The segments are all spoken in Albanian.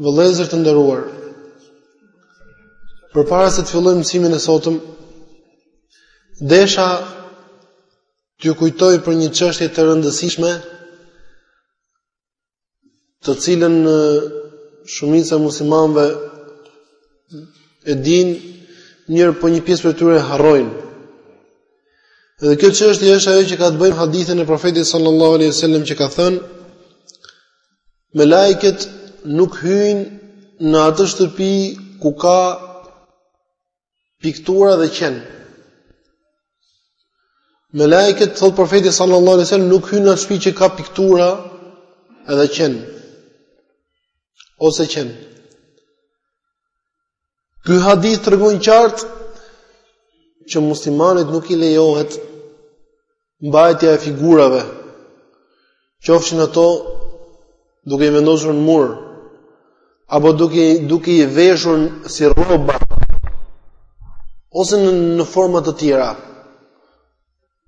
Vëllezër të nderuar, përpara se të fillojmë mësimin e sotëm, desha t'ju kujtoj për një çështje të rëndësishme, të cilën shumica e muslimanëve e dinë, mirëpo një pjesë prej tyre harrojnë. Dhe kjo çështje është ajo që ka të bëjë me hadithin e Profetit sallallahu alaihi wasallam që ka thënë Melaiket nuk hyjn në atë shtëpi ku ka piktura dhe qen. Melaiket thot profeti sallallahu alaihi wasallam nuk hyjn në shtëpi që ka piktura edhe qen. Ose qen. Ky hadith tregon qartë që muslimanit nuk i lejohet mbajtja e figurave, qofshin ato duke i vendosur në mur apo duke duke i veshur si rroba ose në, në forma të tjera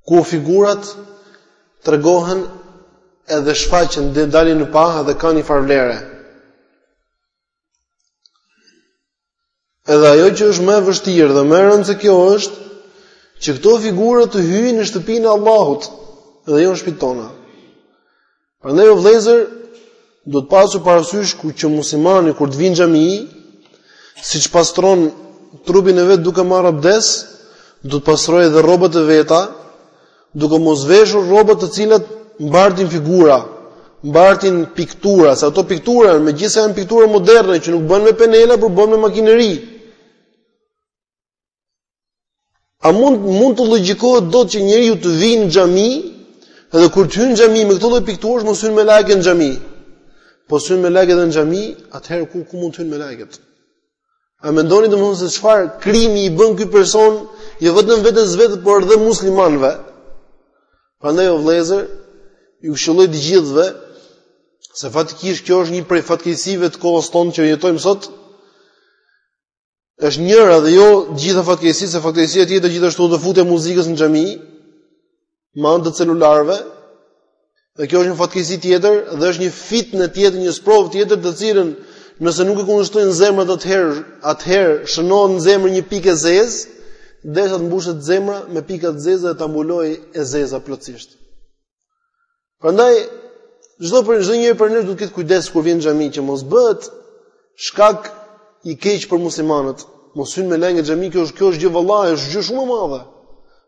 ku figurat tregohen edhe shfaqen dhe dalin në pah dhe kanë një farë vlere. Edhe ajo që është më e vështirë dhe më e rëndë se kjo është që këto figura të hyjnë në shtëpinë e Allahut dhe jo në shtëpitë tona. Prandaj o vëllezër, duhet pasur parasysh ku që muslimani kur të vijë në xhami, siç pastron trupin e vet duke marrë abdes, do të pastrojë edhe rrobat e veta, duke mos veshur rroba të cilat mbartin figura, mbartin piktura, se ato piktura janë megjithëse janë piktura moderne që nuk bëhen me penela, por bëhen me makineri. A mund mund të logjikohet dot që njeriu të vijë në xhami dhe kur të hyn në xhami me këto lloj pikturash mos hyjn melaiket në xhami? Po s'hyn melaiket në xhami, atëherë ku ku mund të hyjn melaiket? A mendoni domethënë se çfarë krimi bën ky person, jo vetëm vetes vet, por edhe muslimanëve? Prandaj o vëllezër, ju këshilloj të gjithëve se faktikisht kjo është një prej fatkeqësive të kohës tonë që jetojmë sot. Është njëra dhe jo të gjitha fatkeqësitë, se fatkeqësia tjetër gjithashtu dhe futja e muzikës në xhami. me anë të celularëve. Dhe kjo është një fatkeqësi tjetër dhe është një fitne tjetër, një sprovë tjetër të cilën nëse nuk e kundërshtojnë zemrat atëherë, atëherë shënohet në zemër një pikë e zezë, derisa të mbushet zemra me pika të zeza dhe ta mbuloj e zeza plotësisht. Prandaj çdo për çdo njëri prej nesh duhet të ketë kujdes kur vjen në xhami që mos bëhet Shkak i keq për muslimanët. Mos hyn melaqe në xhami, kjo është kjo është gjë vallahi, është gjë shumë e madhe.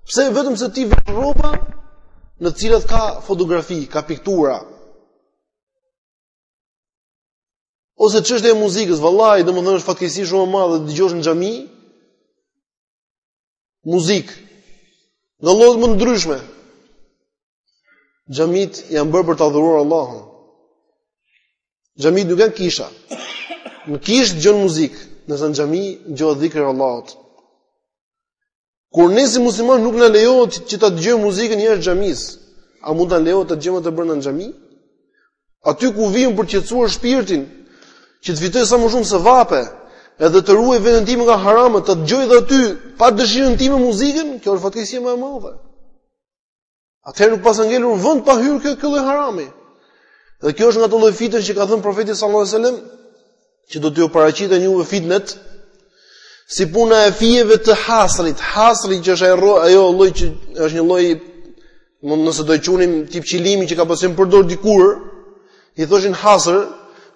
Pse vetëm se ti vë rroba në të cilat ka fotografi, ka piktura. Ose çështja e muzikës, vallahi, domethënë është fatkeqësi shumë e madhe të dëgjosh në xhami. muzikë, nga llojet më të ndryshme. Xhamitë janë bërë për ta adhuruar Allahun. Xhamitë nuk janë kisha. Në kishë dëgjon muzikë, ndërsa në xhami dëgjohet dhikri i Allahut. Kur ne si muslimanë nuk na lejohet që ta dëgjojmë muzikën jashtë xhamisë, a mund të lejohet ta dëgjojmë atë brenda në xhami? Aty ku vijmë për të qetësuar shpirtin, që të fitoj sa më shumë sevape, edhe të ruaj veten time nga haramet, të dëgjoj dhe aty pa dëshirën time muzikën, kjo është fatkeqësia më e madhe. Atëherë nuk paska ngelur vend pa hyrë kjo, ky lloj harami. Dhe kjo është nga ato lloj fitnesh që ka thënë profeti sallallahu alajhi wasallam, që do t'ju paraqiten juve fitnet si puna e fijeve të hasrit, hasri që është ajo ajo lloj që është një lloj nëse do ta quanim tip qilimi që ka pasë përdorur dikur, i thoshin hasër,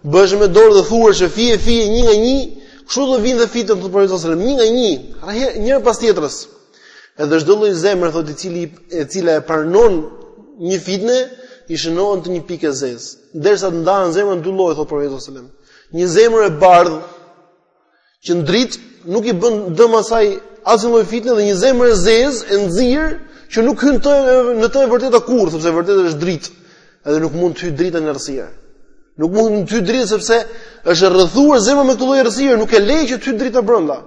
bëheshe me dorë dhe thureshe fije fije një nga një, kështu do vijnë dhe fitnet thotë profeti sallallahu alajhi wasallam, një nga një, njëra pas tjetrës. Edhe çdo lloj zemre thotë i cili e cila e pranon një fitne i shënohet në të një pikë e zezë, derisa të ndahen zemrat në dy lloje thotë profeti sallallahu alajhi wasallam. Një zemër e bardhë që ndrit nuk i bën dëm asaj asnjë lloj fitne dhe një zemër e zezë e nxirë që nuk hyn në të e vërteta kurrë, sepse e vërteta është dritë. Edhe nuk mund të hyjë drita në errësirë. Nuk mund të hyjë drita sepse është rrethuar zemra me këtë lloj errësire, nuk e le që të hyjë drita brenda.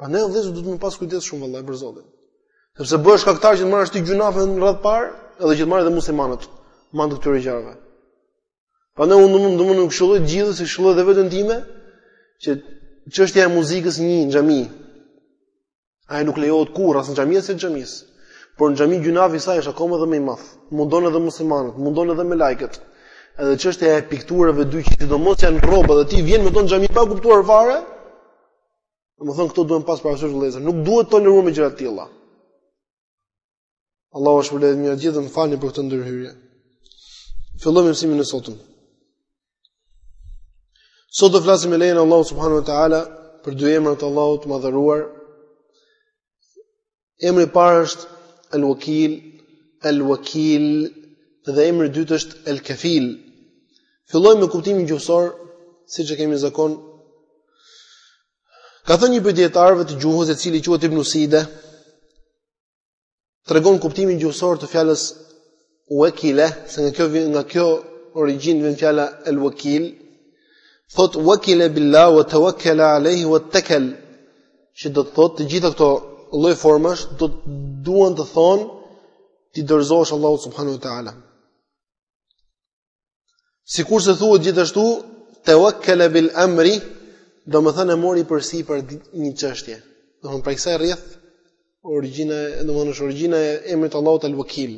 Prandaj vëllezër duhet me pas kujdes shumë vëllai për Zotin. Sepse bëhesh shkaktar që të marrësh ti gjynahe në radhë të parë, edhe që të marrë edhe muslimanët, mand të këtyre gjërave. Prandaj unë mund të mund t'ju këshilloj të gjithë si këshilloj edhe veten time që çështja e muzikës një, në xhami. Ajo nuk lejohet kurrë as në xhami as jashtë xhamisë. Por në xhami gjynahi i saj është akoma edhe më i madh. Mundon edhe muslimanët, mundon edhe melaqet. Edhe çështja e pikturave dy që sidomos janë në rroba dhe ti vjen me to në xhami pa kuptuar fare, Domethënë këto duhen pas parasysh vëllezër, nuk duhet toleruar me gjëra të tilla. Allahu ju shpërbleftë mirë të gjithëve, më falni për këtë ndërhyrje. Fillojmë mësimin e sotëm. Sot do flasim me lejen e Allahut subhanahu ue teala për dy emra të Allahut të madhëruar. Emri i parë është El Wakil, El Wakil dhe emri i dytë është El Kafil. Fillojmë me kuptimin gjuhësor, siç e kemi zakon. Ka thënë një prej dijetarëve të gjuhës, i cili quhet Ibn Side, tregon kuptimin gjuhësor të fjalës Wakile, se nga kjo vjen nga kjo origjinë vjen fjala el wakil. Thot wakila billah wa tawakkala alayhi wattakal. Që do të thotë të gjitha këto lloj formash do të duan të thonë, t'i dorëzohesh Allahut subhanahu wa taala. Sikurse thuhet gjithashtu, tewakkala bil amri, domethënë e mori përsipër një çështje. Domethënë prej kësaj rrjedh, origji, domethënë është origjina e emrit të Allahut al wakil.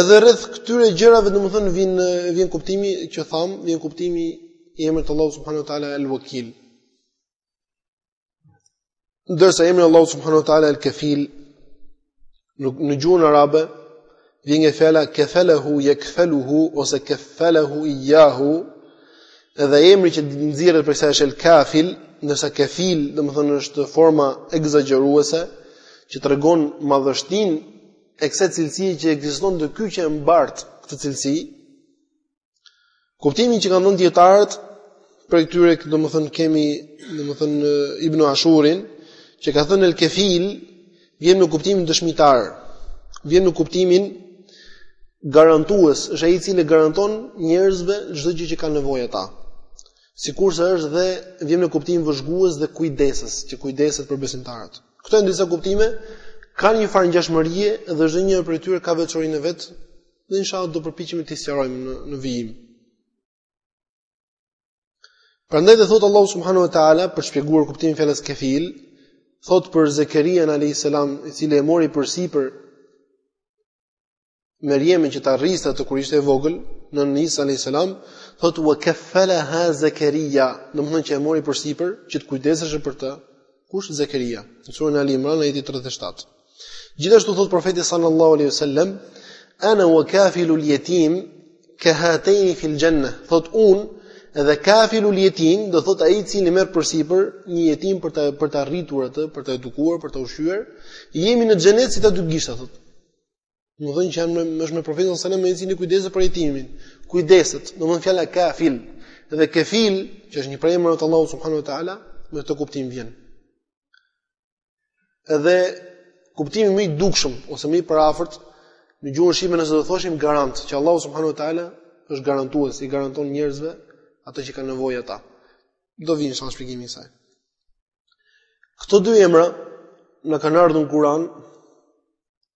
Edhe rreth këtyre gjërave domethënë vjen, vjen kuptimi që thamë, vjen kuptimi i emrit Allahut subhanu ta'ala al wakil. Ndërsa emri i Allahut subhanahu wa taala el kefil në, në gjuhën arabe vjen nga fjala kafalahu yakfaluhu ose kafalahu iyahu edhe emri që nxirret prej kësaj është el kafil ndërsa kefil domethënë është forma ekzagjeruese që tregon madhështinë e kësaj cilësie që ekziston te ky që e mbart këtë cilësi Kuptimin që kanë dhënë dijetarët prej këtyre, domethënë kemi domethënë Ibn Ashurin që ka thënë el-kefil vjen në kuptimin dëshmitar. Vjen në kuptimin garantues, është ai i cili garanton njerëzve çdo gjë që kanë nevojë ata. Sikurse është dhe vjen në kuptimin vëzhgues dhe kujdesës, që kujdeset për besimtarët. Këto janë disa kuptime kanë një farë ngjashmërie dhe çdo njëri prej tyre ka veçorinë e vet Dhe inshallah do përpiqemi t'i sqarojmë në, në vijim. Prandaj dhe thot Allahu subhanahu wa taala për të shpjeguar kuptimin e fjalës kefil, thot për Zekerian alayhis salam, i cili e mori përsipër Merjemin që ta rriste atë kur ishte e vogël, nënën e Isa alayhis salam, thot wa kaffalaha Zakaria, domethënë që e mori përsipër që të kujdesej për të. Kush, Zekeria? Në surën Ali Imran ajeti 37. Gjithashtu thot profeti sallallahu alaihi wasallam, "Ana wa kafilu al-yatim ka hatayn fi al-janna." Thot un dhe kafilu al-yatim, do thot ai i cili merr përsipër një jetim për ta për ta rritur atë, për ta edukuar, për ta ushqyer, jemi në xhenet si këta dy gishta thot. Domethënë që janë me është me profetin sallallahu alajhi wasallam ai i cili kujdeset për jetimin. Kujdeset, domethënë fjala kafil. Dhe kefil, që është një prej emrave të Allahut subhanuhu teala, me këtë kuptim vjen. Edhe kuptimi më i dukshëm ose më i përafërt në gjuhën shqipe nëse do thoshim garant, që Allahu subhanuhu teala është garantues, i garanton njerëzve ato që kanë nevojë ata. Do vijë në shpjegimin e saj. Këto dy emra na kanë ardhur në Kur'an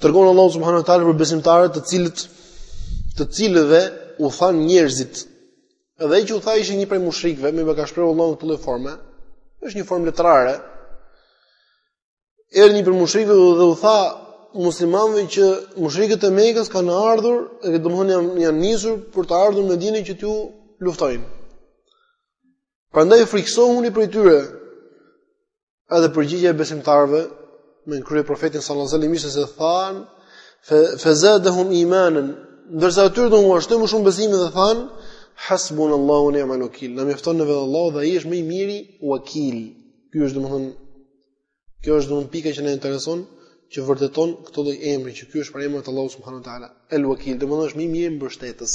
Tregon Allahu subhanahu wa taala për besimtarët të cilët të cilëve u than njerëzit. Edhe ai që u tha ishte një prej mushrikëve, por e ka shprehur Allahu në këtë lloj forme. Është një formë letrare. Erdhi një prej mushrikëve dhe u tha muslimanëve që mushrikët e Mekës kanë ardhur, edhe domthonë janë janë nisur për të ardhur në Medinë që t'ju luftojnë. Prandaj friksohuni prej tyre, Edhe përgjigja e besimtarëve me në krye profetin sallallahu alajhi wasallam ishte se than fe fazadahum imanan ndërsa atyre u shtoi më shumë besim dhe than hasbunallahu wa ni'mal wakeel na mjafton ne vetë Allahu dhe ai është më i miri wakil ky është domthon kjo është domthon pika që na intereson që vërteton këtë lloj emri që ky është prej emrave të Allahut subhanahu wa taala el wakeel domthon është më i miri mbështetës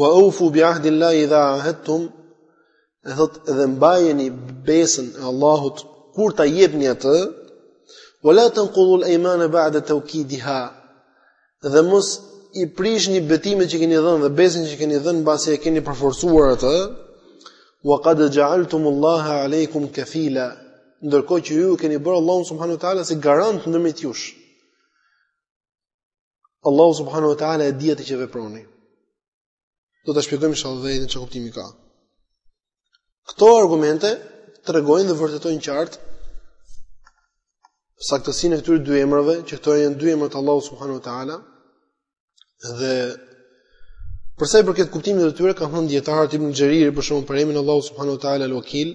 Wa ufu bi ahdi Allahi idha ahadtum thot dhe mbajeni besën e Allahut kur ta jepni atë wala tanqudu al-ayman ba'da tawkidiha dhe mos i prishni betimet që keni dhënë dhe besën që keni dhënë mbasi e keni përforcuar atë wa qad ja'altum Allah alaykum kafila ndërkohë që ju keni bërë Allahun subhanuhu teala si garant ndërmjet jush Allahu subhanahu wa taala e di atë që veproni. Do ta shpjegojmë inshallah vetë çka kuptimi ka. Këto argumente tregojnë dhe vërtetojnë qartë saktësinë e këtyre dy emrave, që këto janë dy emra të Allahut subhanahu wa taala. Dhe për sa i përket kuptimit të tyre, kanë thënë dietarët Ibn Xheriri për shembull për emrin Allahu subhanahu wa taala al-Wakil,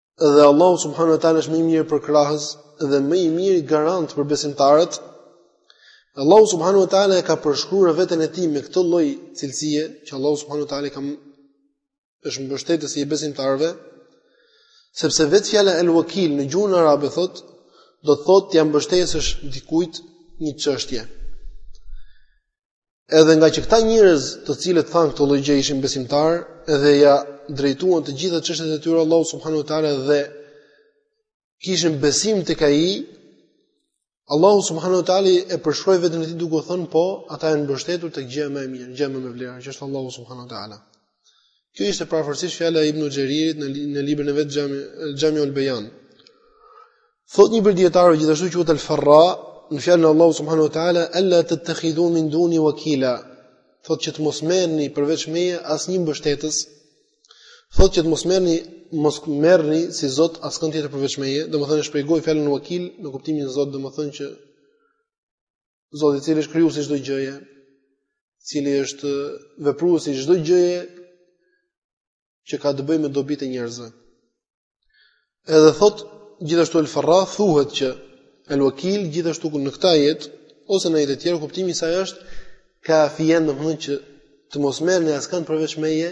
Dhe Allahu subhanahu wa taala është më i miri përkrahës dhe më i miri garant për besimtarët. Allahu subhanahu wa taala e ka përshkruar veten e tij me këtë lloj cilësie që Allahu subhanahu wa taala ka është mbështetësi i besimtarëve, sepse vetë fjala el-wakil në gjuhën arabe thot, do të thotë t'ia mbështesësh dikujt një çështje. Edhe nga që këta njerëz, të cilët thanë këtë lloj gjëje ishin besimtarë, edhe ja drejtuan të gjitha çështjet e tyre Allahu subhanahu wa taala dhe kishin besim tek ai, Allahu subhanahu wa taala e përshkroi veten e tij duke u thënë po, ata janë mbështetur tek gjëja më e mirë, gjëja më me vlerë, që është Allahu subhanahu wa taala. Kjo ishte përafërsisht fjala e Ibn Xheririt në në librin e vet Xhami Xhami ul Bayan. Thot një prej dietarëve gjithashtu quhet El Farra, në fjalën e Allahu subhanahu wa taala, "Alla tattakhidhu min duni wakila." Thot që të mos merrni përveç meje asnjë mbështetës. Thot që të mos merrni mos merrni si Zot askënd tjetër përveç meje, domethënë e shpjegoi fjalën wakil në kuptimin Zot, domethënë që Zoti i cili është krijuesi i çdo gjëje, i cili është vepruesi i çdo gjëje që ka të bëjë me dobitë e njerëzve. Edhe thot gjithashtu El Farra thuhet që El Wakil gjithashtu në këtë jetë ose në jetë të tjera kuptimi i saj është kafijen domethënë që të mos merrni askënd përveç meje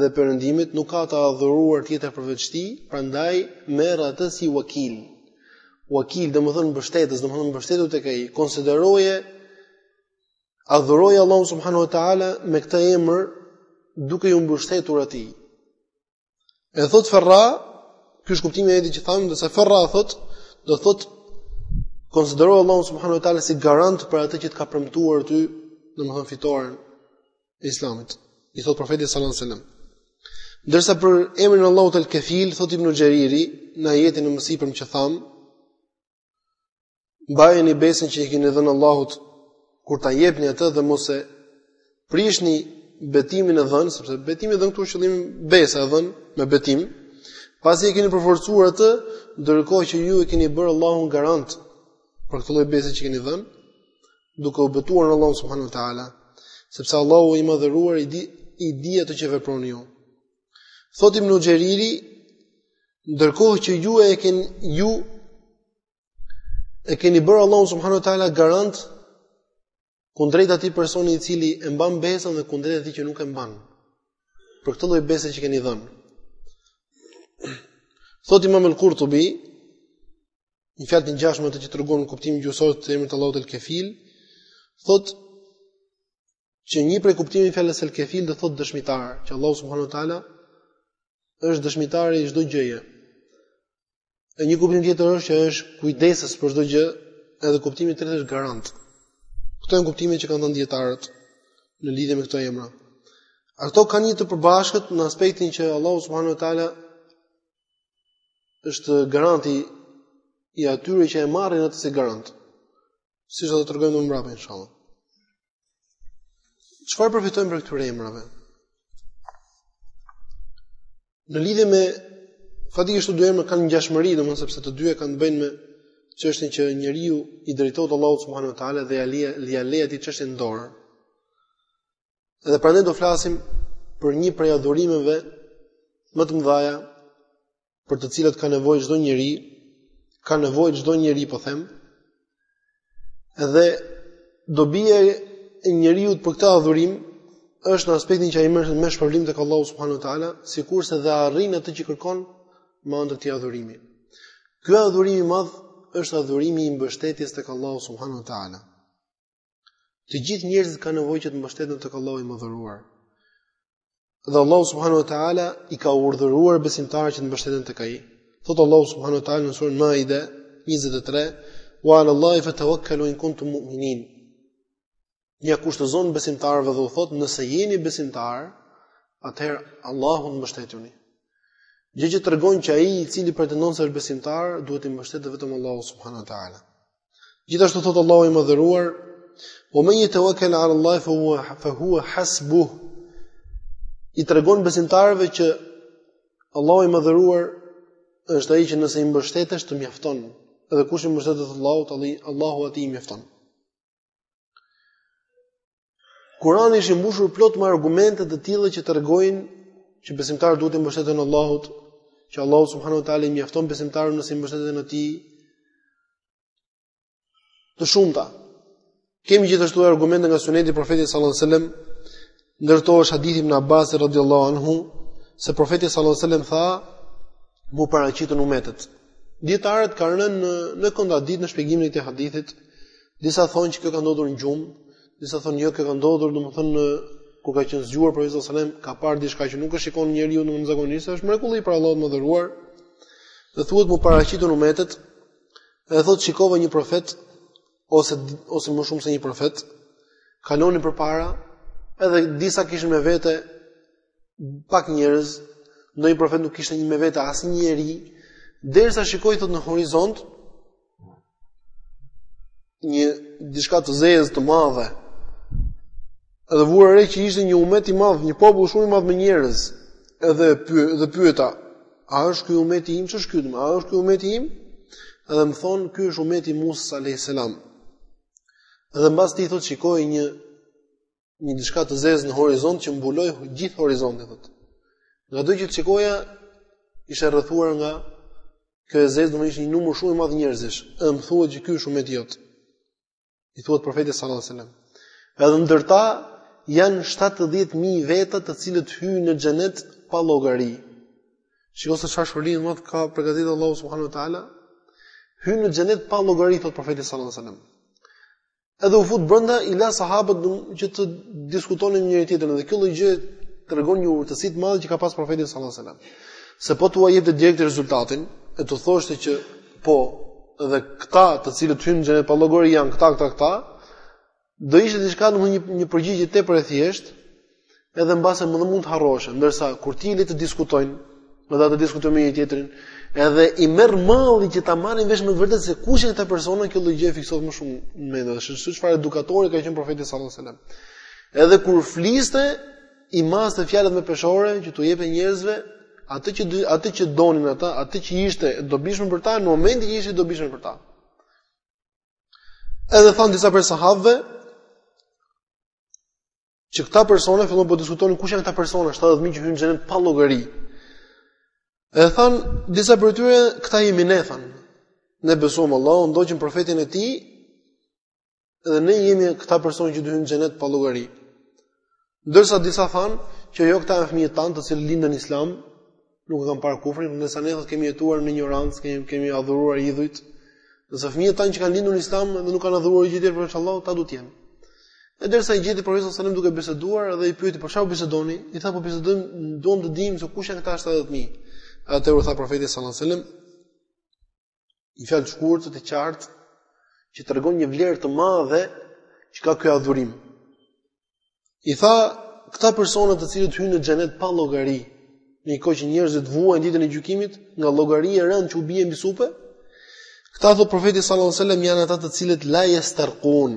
dhe perëndimit nuk ka të adhuruar tjetër përveç tij, prandaj merr atë si wakil. Wakil domethënë mbështetës, domethënë mbështetur tek ai. Konsideroje adhuroje Allahun subhanahu wa taala me këtë emër duke iu mbështetur atij. E thot Ferra, ky është kuptimi i ajetit që thamë, ndërsa Ferra thot, do thot konsidero Allahun subhanahu wa taala si garant për atë që të ka premtuar ty, domethënë fitoren. e Islamit. I thot profetit sallallahu alajhi wasallam. Ndërsa për emrin Allahut el Kefil thot Ibn Xheriri në ajetin e mësipërm që tham, mbajeni besën që i keni dhënë Allahut kur ta jepni atë dhe mos e prishni betimin e dhënë, sepse betimi i dhënë këtu qëllim besa e dhënë me betim, pasi e keni përforcuar atë, ndërkohë që ju e keni bërë Allahun garant për këtë lloj bese që keni dhënë, duke u betuar në Allahun subhanuhu teala, sepse Allahu i madhëruar i di i di atë që veproni ju. Thot Ibn Xheriri, ndërkohë që ju e keni ju e keni bërë Allahun subhanuhu teala garant kundrejt atij personi i cili e mban besën dhe kundrejt atij që nuk e mban. Për këtë lloj bese që keni dhënë. Thot Imam al-Qurtubi, një fjalë të ngjashme atë që tregon kuptimin gjuhësor të emrit të Allahut el Kefil, thotë që një prej kuptimeve të fjalës el Kefil do thotë dëshmitar, që Allahu subhanahu wa taala është dëshmitar i çdo gjëje. E një kuptim tjetër është që është kujdesës për çdo gjë, edhe kuptimi i tretë është garant. Këto janë kuptimet që kanë dhënë dijetarët në lidhje me këto emra. Ato kanë një të përbashkët në aspektin që Allahu subhanahu wa taala është garanti i atyre që e marrin atë si garant. Siç do të tregojmë më mbrapa inshallah. Çfarë përfitojmë prej këtyre emrave? Në lidhje me faktin që dy emra kanë ngjashmëri, domethënë sepse të dyja kanë të bëjnë me çështjen që njeriu i drejtohet Allahut subhanuhu teala dhe ia lë ia lë atij çështjen n'dorë. Dhe prandaj do flasim për një prej adhurimeve më të mëdha për të cilat ka nevojë çdo njeri, ka nevojë çdo njeri, po them. Dhe dobia e njeriut për këtë adhurim është në aspektin që ai merr shpërblim tek Allahu subhanahu wa taala, sikurse dhe arrin atë që kërkon me anë të këtij adhurimi. Ky adhurim i madh është adhurimi i mbështetjes tek Allahu subhanahu wa taala. Të gjithë njerëzit kanë nevojë që të mbështeten tek Allahu i madhëruar. Dhe Allahu subhanahu wa taala i ka urdhëruar besimtarët që të mbështeten tek ai. Thot Allahu subhanahu wa taala në surën Maide 23, "Wa 'ala Allahi fatawakkalu in kuntum mu'minin." Ua kushtëzon besimtarëve dhe u thot, "Nëse jeni besimtarë, atëherë Allahut mbështetjuni." Gjë që tregon që ai i cili pretendon se është besimtar, duhet t'i mbështetet vetëm Allahut subhanahu wa taala. Gjithashtu thot Allahu i madhëruar, "Wa men yatawakkal 'ala Allah fa huwa fa huwa hasbuh." I tregon besimtarëve që Allahu i madhëruar është ai që nëse i mbështetesh të mjafton. Edhe kush i mbështetet Allahut, Allahu atij i mjafton. Kurani është i mbushur plot me argumente të tilla që tregojnë që besimtarët duhet t'i mbështeten Allahut, që Allahu subhanahu wa taala i mjafton besimtarëve nëse i mbështeten atij. Të shumta. Kemi gjithashtu argumente nga Suneti i Profetit sallallahu alajhi wasallam, ndër to është hadithi i ibn Abbasit radhiyallahu anhu se Profeti sallallahu alajhi wasallam tha m'u paraqitën umetet. Dietarët kanë rënë në, në kontradikt në shpjegimin e këtij hadithit, Disa thonë që kjo ka ndodhur në gjumë, disa thonë jo, kjo ka ndodhur, domethënë në kur ka qenë zgjuar Profeti sallallahu alajhi wasallam, ka parë diçka që nuk e shikon njeriu zakonisht, është mrekulli prej Allahut të madhëruar. Dhe thotë m'u paraqitën umetet, e thotë shikova një profet ose ose më shumë se një profet, kalonin përpara, edhe disa kishin me vete pak njerëz, ndonjë profet nuk kishte me vete asnjë njeri, derisa shikoj thotë në horizont, një diçka të zezë të madhe. Edhe vura re që ishte një umet i madh, një popull shumë i madh me njerëz. Edhe py, dhe pyeta, a është ky umeti im ç'është ky? A është ky umeti im? Edhe më thon, ky është umeti i Musas alayhis salam. Edhe mbas tij thot shikoj një një diçka të zezë në horizont që mbuloi gjithë horizontin thotë. Nga do që të shikoja ishte rrethuar nga kjo e zezë, domethënë ishte një numër shumë i madh njerëzish. Edhe më thuhet që ky është umeti jot. I thuhet profetit sallallahu alajhi wasallam. Edhe ndër ta janë 70000 veta të cilët hyjnë në xhenet pa llogari. Shikoni se çfarë shpërblimi ka përgatitur Allahu subhanahu wa taala. Hyjnë në xhenet pa llogari tha profeti sallallahu alajhi wasallam. Edhe u fut brenda i la sahabët që të diskutonin njëri tjetrin dhe kjo lloj gjë tregon një urtësi të madhe që ka pas profeti sallallahu alajhi wasallam. Se po tua jepte direkt rezultatin e të thoshte që po dhe këta të cilët hyjnë në xhenet pa llogari janë këta këta këta do ishte diçka domthonjë një një përgjigje tepër e thjeshtë edhe mbase më mund të harroshe, ndërsa kur ti i le të diskutojnë, ata të diskutojnë me njëri tjetrin, edhe i merr malli që ta marrin vesh me vërtet se kush janë këta persona kjo lloj gjë fiksohet më shumë në mendje, është ashtu çfarë edukatori ka qenë profeti sallallahu alajhi wasallam. Edhe kur fliste, i maste fjalët me peshore që tu jepte njerëzve atë që atë që donin ata, atë që ishte e dobishme për ta në momentin që ishte e dobishme për ta. Edhe thon disa prej sahabëve, Që këta persona filluan po diskutonin kush janë këta persona 70000 që hyjnë në xhenet pa llogari. E than disa prej tyre këta jemi ne than. Ne besuam Allahun, ndoqim profetin e tij dhe ne jemi këta persona që do hyjnë në xhenet pa llogari. Ndërsa disa than që jo këta janë fëmijët tanë të cilët lindën islam, nuk e kanë parë kufrin, ndërsa ne thotë kemi jetuar në injorancë, kemi kemi adhuruar idhujt. Ndërsa fëmijët tanë që kanë lindur në Islam dhe nuk kanë adhuruar gjë tjetër përveç Allahut, ata duhet të jenë. E derisa i gjeti profeti sallallahu alajhi wasallam duke biseduar dhe i pyeti për çfarë po bisedoni, i tha po bisedojmë, duam të dimë se kush janë këta 70000. Atëherë u tha profeti sallallahu alajhi wasallam, Një fjalë të shkurtër të qartë që tregon një vlerë të madhe që ka ky adhurim. I tha këta persona të cilët hyjnë në xhenet pa llogari, në një kohë që njerëzit vuajnë ditën e gjykimit nga llogaria e rëndë që u bie mbi supe, këta thot profeti sallallahu alajhi wasallam janë ata të cilët la yastarqun,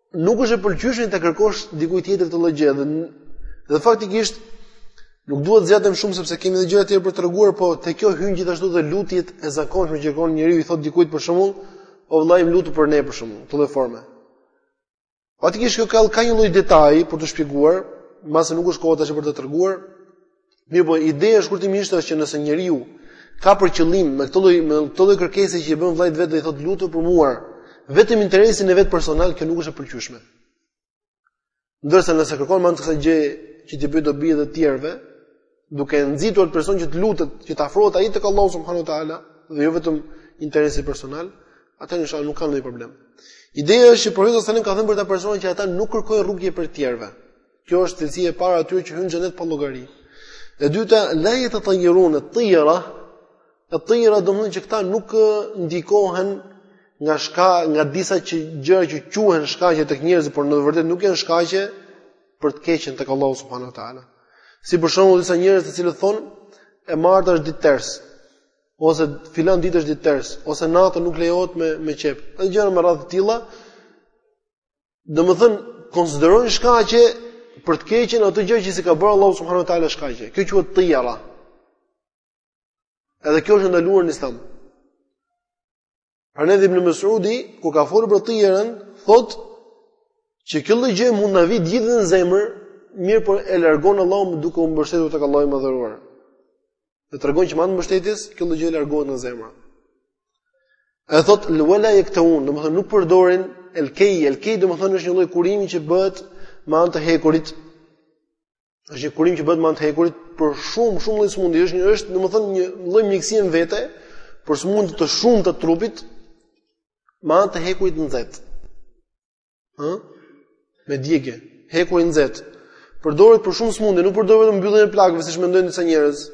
nuk është e pëlqyeshme t'ia kërkosh dikujt tjetër këtë lloj gjëje dhe dhe faktikisht nuk duhet zgjatem shumë sepse kemi edhe gjëra të tjera për treguar, po te kjo hyn gjithashtu dhe lutjet e zakonshme që kërkon njeriu i thot dikujt për shembull, o vëllai im lutu për ne për shembull, këtë lloj forme. Faktikisht kjo ka ka një lloj detaji për t'u shpjeguar, mbase nuk është koha tash për ta treguar. Mirëpo, ideja shkurtimisht është që nëse njeriu ka për qëllim me këtë lloj me këtë lloj kërkese që i bën vëllait të vet dhe i thotë lutu për mua, vetëm interesin e vet personal kjo nuk është e pëlqyeshme. Ndërsa nëse kërkon me anë të kësaj gjëje që t'i bëjë dobi edhe të tjerëve, duke nxitur atë person që të lutet, që të afrohet ai tek Allahu subhanahu wa taala dhe jo vetëm interesi personal, atëherë inshallah nuk ka ndonjë problem. Ideja është që profeti sallallahu alajhi wasallam ka thënë për këta persona që ata nuk kërkojnë rukje prej të tjerëve. Kjo është cilësia e parë e atyre që hyjnë në xhenet pa llogari. E dyta, la yatatayyarun at-tira, at-tira domethënë që këta nuk ndikohen nga shka, nga disa që gjëra që quhen shkaqe tek njerëzit, por në vërtetë nuk janë shkaqe për të keqen tek Allahu subhanahu wa taala. Si për shembull disa njerëz të cilët thonë e marta është ditë ters, ose filan ditë është ditë ters, ose natën nuk lejohet me me qep. Edhe gjëra me radhë të tilla, Domethënë konsiderojnë shkaqe për të keqen ato gjë që s'i ka bërë Allahu subhanahu wa taala shkaqe. Kjo quhet tijara. Edhe kjo është e ndaluar në Islam. Prandaj edhe ibn Mesudi, kur ka folur për tijarën, thotë që kjo lloj gjë mund na vijë gjithë në zemër, mirëpo e largon Allahu duke u mbështetur tek Allahu i madhëruar. Dhe tregon që me anë mbështetjes kjo lloj gjë largohet nga zemra. E thotë uela jektuun, domethënë nuk përdorin elkej, elkej domethënë është një lloj kurimi që bëhet me anë të hekurit. Është një kurim që bëhet me anë të hekurit për shumë shumë lloj sëmundje, është një është domethënë një lloj mjekësie në vete për sëmundje të shumta të trupit me anë të hekurit të nxehtë. Ë? Me djegje, hekur i nxehtë. Përdoret për shumë smundje, nuk përdoret vetëm mbylljen e plagëve siç mendojnë disa njerëz.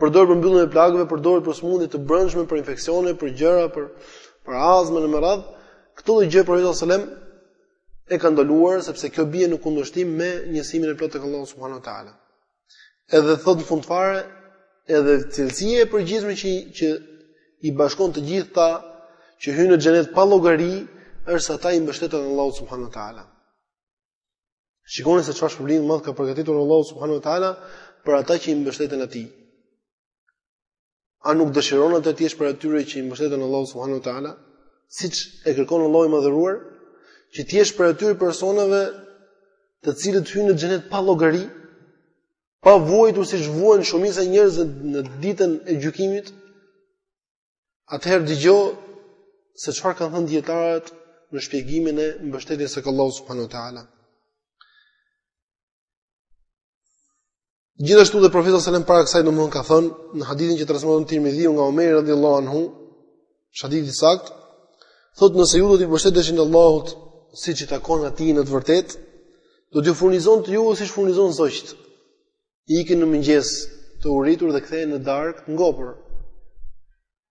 Përdoret për mbylljen e plagëve, përdoret për smundje të brendshme, për infeksione, për gjëra, për për azmën e me radhë. Këtë lloj gjë profeti sallallahu alajhi wasallam e ka ndaluar sepse kjo bie në kundërshtim me njësimin e plotë të Allahut subhanuhu teala. Edhe thotë në fund fare, edhe cilësia e përgjithshme që që i bashkon të gjithë ata që hyjnë në xhenet pa llogari, është se ata i mbështeten Allahut subhanuhu teala. Shikoni se çfarë shpërblim të madh ka përgatitur Allahu subhanuhu teala për ata që i mbështeten atij. A nuk dëshiron atëherë të jesh prej atyre që i mbështeten Allahu subhanahu wa taala, siç e kërkon Allahu i madhëruar, që ti të jesh prej atyre personave të cilët hyjnë në xhenet pa llogari, pa vuajtur siç vuajnë shumica e njerëzve në ditën e gjykimit? Atëherë dëgjo se çfarë kanë thënë dijetarët në shpjegimin e mbështetjes tek Allahu subhanahu wa taala. Gjithashtu dhe profeti sallallahu alajhi wasallam para kësaj domthon ka thënë në hadithin që transmeton Tirmidhiu nga Omeri radhiyallahu anhu, hadith i saktë, thotë nëse ju do t'i mbështeteshit Allahut siç i takon atij në të vërtetë, do t'ju furnizonte ju siç furnizon zogjtë. Ikin në mëngjes të uritur dhe kthehen në darkë të ngopur.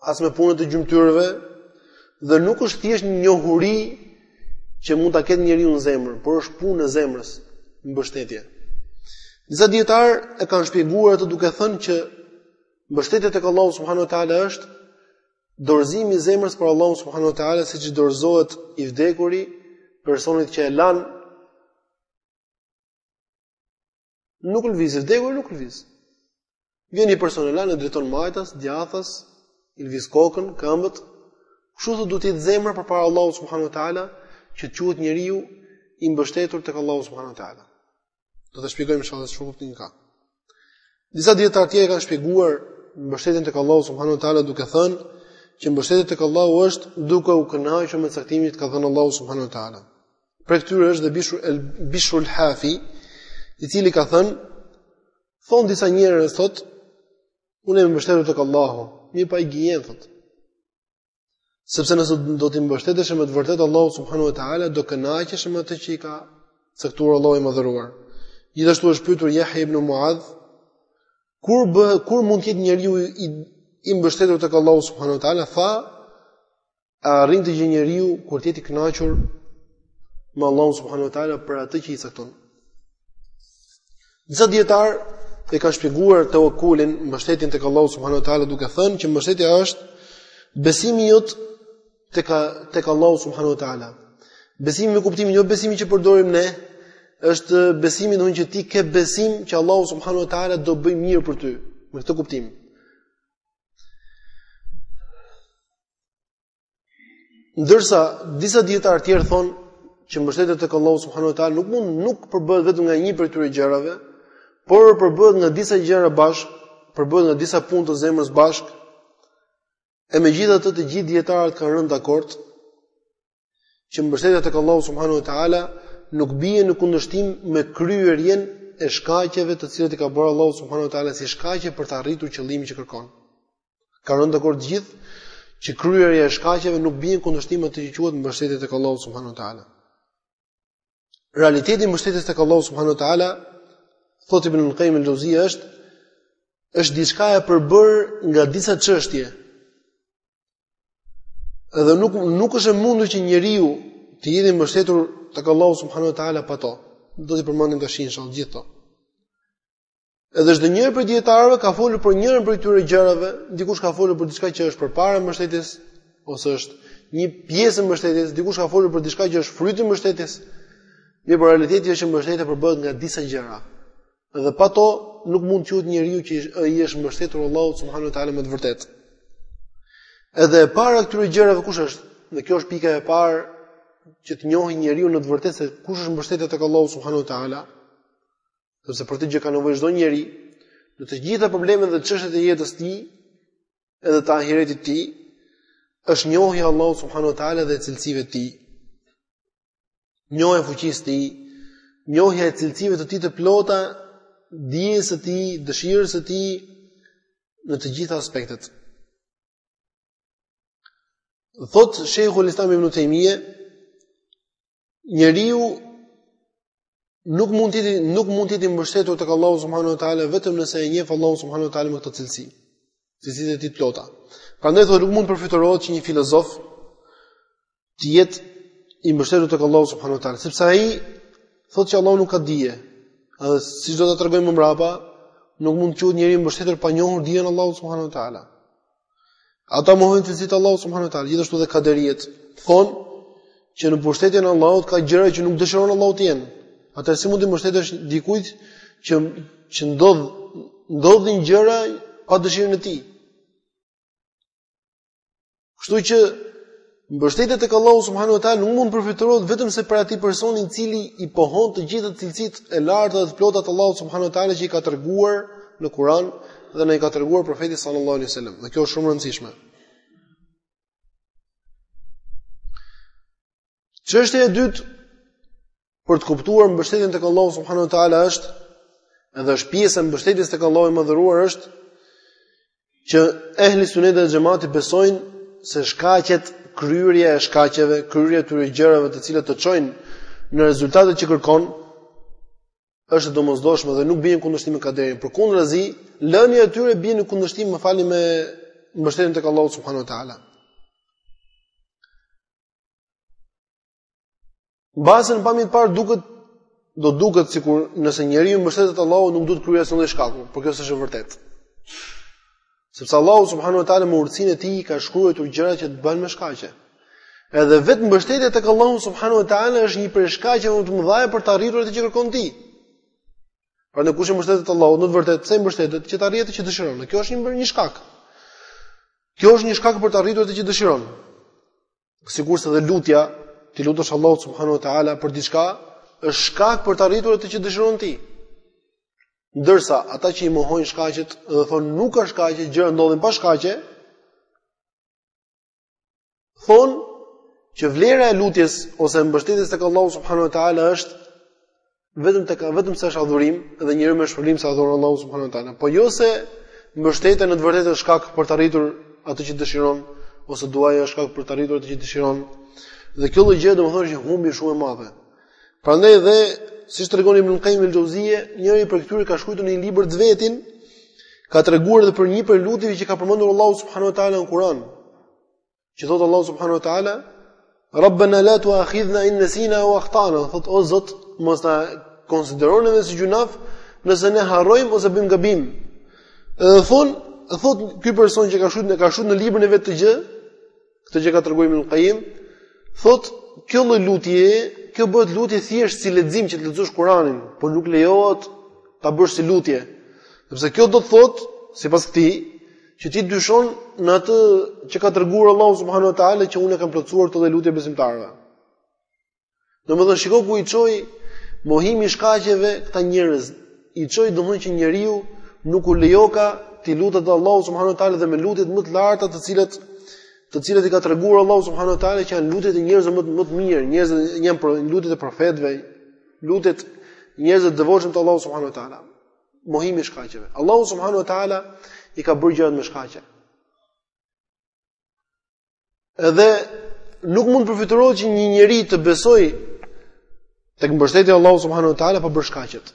as me punët e gjymtyrëve dhe nuk është thjesht një njohuri që mund ta ketë njeriu në zemër, por është punë e zemrës, mbështetje. Disa dijetarë e kanë shpjeguar atë duke thënë që mbështetja tek Allahu subhanahu wa taala është dorëzimi i zemrës për Allahun subhanahu wa taala siç i dorëzohet i vdekuri personit që e lan Nuk lviz, i vdekuri nuk lviz. Vjen një person e lan, e drejton majtas, djathas, i lviz kokën, këmbët. Kështu thotë duhet të jetë zemra përpara Allahut subhanahu teala që të quhet njeriu i mbështetur tek Allahu subhanahu teala. Do të shpjegojmë inshallah se çfarë kuptimi ka. Disa dijetarë tjerë e kanë shpjeguar mbështetjen tek Allahu subhanahu teala duke thënë që mbështetja tek Allahu është duke u kënaqur me caktimin që ka dhënë Allahu subhanahu teala. Prej këtyre është dhe Bishr el Bishr el Hafi, i cili ka thënë, thon disa njerëz thot, unë jam i mbështetur tek Allahu, mirëpo ai gënjen thot. Sepse nëse do t'i mbështetesh me të vërtetë Allahut subhanahu wa taala, do kënaqesh me atë që i ka caktuar Allahu i madhëruar. Gjithashtu është pyetur Yahya ibn Muadh, kur bë, kur mund të jetë njeriu i i mbështetur tek Allahu subhanahu wa taala, tha A arrin këtë gjë njeriu kur të jetë i kënaqur me Allahun subhanahu te ala për atë që i cakton. Disa dijetarë e kanë shpjeguar tawakkulin, mbështetjen tek Allahu subhanahu te ala duke thënë që mbështetja është besimi jot tek tek Allahu subhanahu te ala. Besimi me kuptimin jo besimi që përdorim ne, është besimi domethënë që ti ke besim që Allahu subhanahu te ala do bëjë mirë për ty. Me këtë kuptim. Ndërsa disa dijetarë të tjerë thonë që mbështetja tek Allahu subhanahu wa taala nuk mund nuk përbëhet vetëm nga një prej këtyre gjërave, por përbëhet nga disa gjëra bashkë, përbëhet nga disa punë të zemrës bashkë. E megjithatë të gjithë dijetarët kanë rënë dakord që mbështetja tek Allahu subhanahu wa taala nuk bie në kundërshtim me kryerjen e shkaqeve të cilat i ka bërë Allahu subhanahu wa taala si shkaqe për të arritur qëllimin që kërkon. Kanë rënë dakord të gjithë që kryerja e shkaqeve nuk bie në kundërshtim me atë që quhet mbështetje tek Allahu subhanahu wa taala. Realiteti i mbështetjes tek Allahu subhanahu wa taala thotë Ibn al-Qayyim al-Jawzi është është diçka e përbërë nga disa çështje Edhe nuk nuk është e mundur që njeriu të jetë i mbështetur tek Allahu subhanahu wa taala pa to. Do t'i përmendim tash inshallah gjithë to. Edhe çdo njëri prej dijetarëve ka folur për njërën prej këtyre gjërave, dikush ka folur për diçka që është përpara mbështetjes ose është një pjesë e mbështetjes, dikush ka folur për diçka që është fryti i mbështetjes. Mirëpo realiteti është që mbështetja përbëhet nga disa gjëra. Dhe pa to nuk mund të quhet njeriu që i është mbështetur Allahut subhanahu wa taala me të vërtetë. Edhe e para këtyre gjërave kush është? Dhe kjo është pika e parë që të njohë njeriu në të vërtetë se kush është mbështetja tek Allahu subhanahu wa taala. Sepse për atë që ka nevojë çdo njeri në të gjitha problemet dhe çështjet e jetës së tij, edhe të ahiretit të tij, është njohja e Allahut subhanahu wa taala dhe e cilësive të tij. njohja e fuqisë së tij, njohja e cilësive të tij të plota, dijes së tij, dëshirës së tij në të gjitha aspektet. Thotë Shejhul Islam Ibn Tejmije, njeriu nuk mund të nuk mund të jetë i mbështetur tek Allahu subhanahu wa taala vetëm nëse e njeh Allahun subhanahu wa taala me këto cilësi. Cilësitë e tij të plota. Prandaj thotë nuk mund të përfytyrohet që një filozof të jetë i mbështetur tek Allahu subhanahu wa taala, sepse ai thotë që Allahu nuk ka dije. Edhe siç do ta tregoj më mbrapa, nuk mund të quhet njeriu i mbështetur pa njohur dijen e Allahut subhanahu wa taala. Ata mohojnë cilësitë e Allahut subhanahu wa taala, gjithashtu edhe kaderijet, thonë që në pushtetin e Allahut ka gjëra që nuk dëshiron Allahu të jenë. Atëherë si mund t'i mbështetesh dikujt që që ndodh ndodhin gjëra pa dëshirën e tij. Kështu që Mbështetja tek Allahu subhanahu wa taala nuk mund të përfytyrohet vetëm se prej atij personi i cili i pohon të gjitha cilësitë e larta dhe të plota të Allahut subhanahu wa taala që i ka treguar në Kur'an dhe na i ka treguar profeti sallallahu alaihi wasallam. Dhe kjo është shumë e rëndësishme. Çështja e dytë për të kuptuar mbështetjen tek Allahu subhanahu wa taala është edhe është pjesë e mbështetjes tek Allahu i madhëruar është që ehli sunet dhe xhemati besojnë se shkaqet kryerja e shkaqeve, kryerja e atyre gjërave të cilat të çojnë në rezultatet që kërkon është e domosdoshme dhe nuk bie në kundërshtim me kaderin. Përkundrazi, lënia e tyre bie në kundërshtim më falni me mbështetjen tek Allahu subhanahu wa taala. Mbase në pamje të parë duket do duket sikur nëse njeriu i mbështetet Allahut nuk duhet të kryejë asnjë lloj shkaku, por kjo s'është e vërtetë. Sepse Allahu subhanahu wa taala me urtësinë e tij ka shkruajtur gjëra që të bëhen me shkaqe. Edhe vetë mbështetja tek Allahu subhanahu wa taala është një prej shkaqeve më të mëdha për të arritur atë që kërkon ti. Pra kush i mbështetet Allahut, në të vërtetë pse mbështetet që të arrijë atë që dëshiron. Kjo është një një shkak. Kjo është një shkak për të arritur atë që dëshiron. sikurse dhe lutja, t'i lutesh Allahut subhanahu wa taala për diçka, është shkak për të arritur atë që dëshiron ti. Ndërsa, ata që i mohojnë shkaqet dhe thonë nuk është shkaqe, gjërat ndodhin pa shkaqe, thonë që vlera e lutjes ose mbështetjes tek Allahu subhanahu wa taala është vetëm tek vetëm se është adhurim dhe njeriu me shpërblim se adhuron Allahu subhanahu wa taala, po jo se mbështetja në të vërtetë është shkak për të arritur atë që dëshiron ose duaja është shkak për të arritur atë që dëshiron. Dhe kjo lloj gjëje domethënë është një humbje shumë e madhe. Prandaj dhe siç tregon Ibn Qayyim al-Jauziye, njëri prej këtyre ka shkruar në një libër të vetin, ka treguar edhe për një prej lutjeve që ka përmendur Allahu subhanahu wa taala në Kur'an. Që thotë Allahu subhanahu wa taala, "Rabbana la tu'akhidhna in nasina aw akhtana." Thotë o Zot, mos na konsidero neve si gjynah nëse ne harrojmë ose bëjmë gabim. Edhe thon, thot ky person që ka shkruar në ka shkruar në librin e vet këtë gjë, këtë që ka treguar Ibn Qayyim, thot kjo lloj lutje, kjo bëhet lutje thjesht si lexim që të lexosh Kur'anin, por nuk lejohet ta bësh si lutje. Sepse kjo do të thot, sipas këtij, që ti dyshon në atë që ka treguar Allahu subhanahu wa taala që unë e kam plotësuar këtë lutje besimtarëve. Domethënë shiko ku i çoi mohimi i shkaqeve këta njerëz. I çoi domethënë që njeriu nuk u lejoka t'i lutet Allahut subhanahu wa taala dhe me lutjet më të larta të cilat të cilat i ka treguar Allahu subhanahu wa taala që janë lutjet e njerëzve më më të mirë, njerëzve janë lutjet e profetëve, lutjet e njerëzve të devotshëm të Allahu subhanahu wa taala. mohimi i shkaqeve. Allahu subhanahu wa taala i ka bërë gjërat me shkaqe. Edhe nuk mund të përfytyrohet që një njeri të besojë tek mbështetja e Allahut subhanahu wa taala pa bërë shkaqet.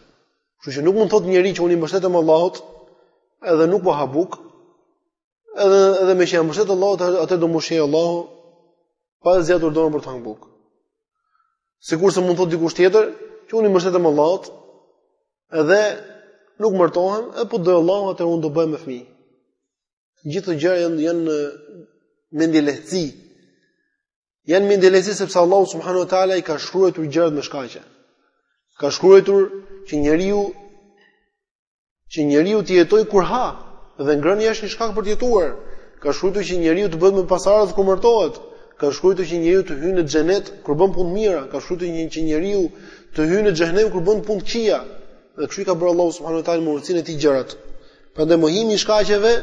Kështu që nuk mund të thotë njeri që unë i mbështetem Allahut edhe nuk po ha bukë, Edhe edhe meqë jam mbështet Allahut atëherë do më ushqejë Allahu pa zgjatur dorën për të hëngër bukë. Sikurse mund të thotë dikush tjetër, që unë i mbështetem Allahut, edhe nuk martohem, edhe po do Allahu atëherë unë do bëhem me fëmijë. Gjithë këto gjëra janë janë mendjelehtësi. Janë mendjelehtësi sepse Allahu subhanahu wa taala i ka shkruar gjërat me shkaqe. Ka shkruar që njeriu që njeriu të jetojë kur ha dhe ngrënia është një shkak për të jetuar. Ka shkruar që njeriu të bëhet me pasardhës kur martohet. Ka shkruar që njeriu të hyjë në xhenet kur bën punë të mira, ka shkruar që njeriu të hyjë në xhehenem kur bën punë të këqija. Dhe kështu i ka bërë Allahu subhanahu wa taala me urtësinë e tij gjërat. Prandaj mohimi i shkaqeve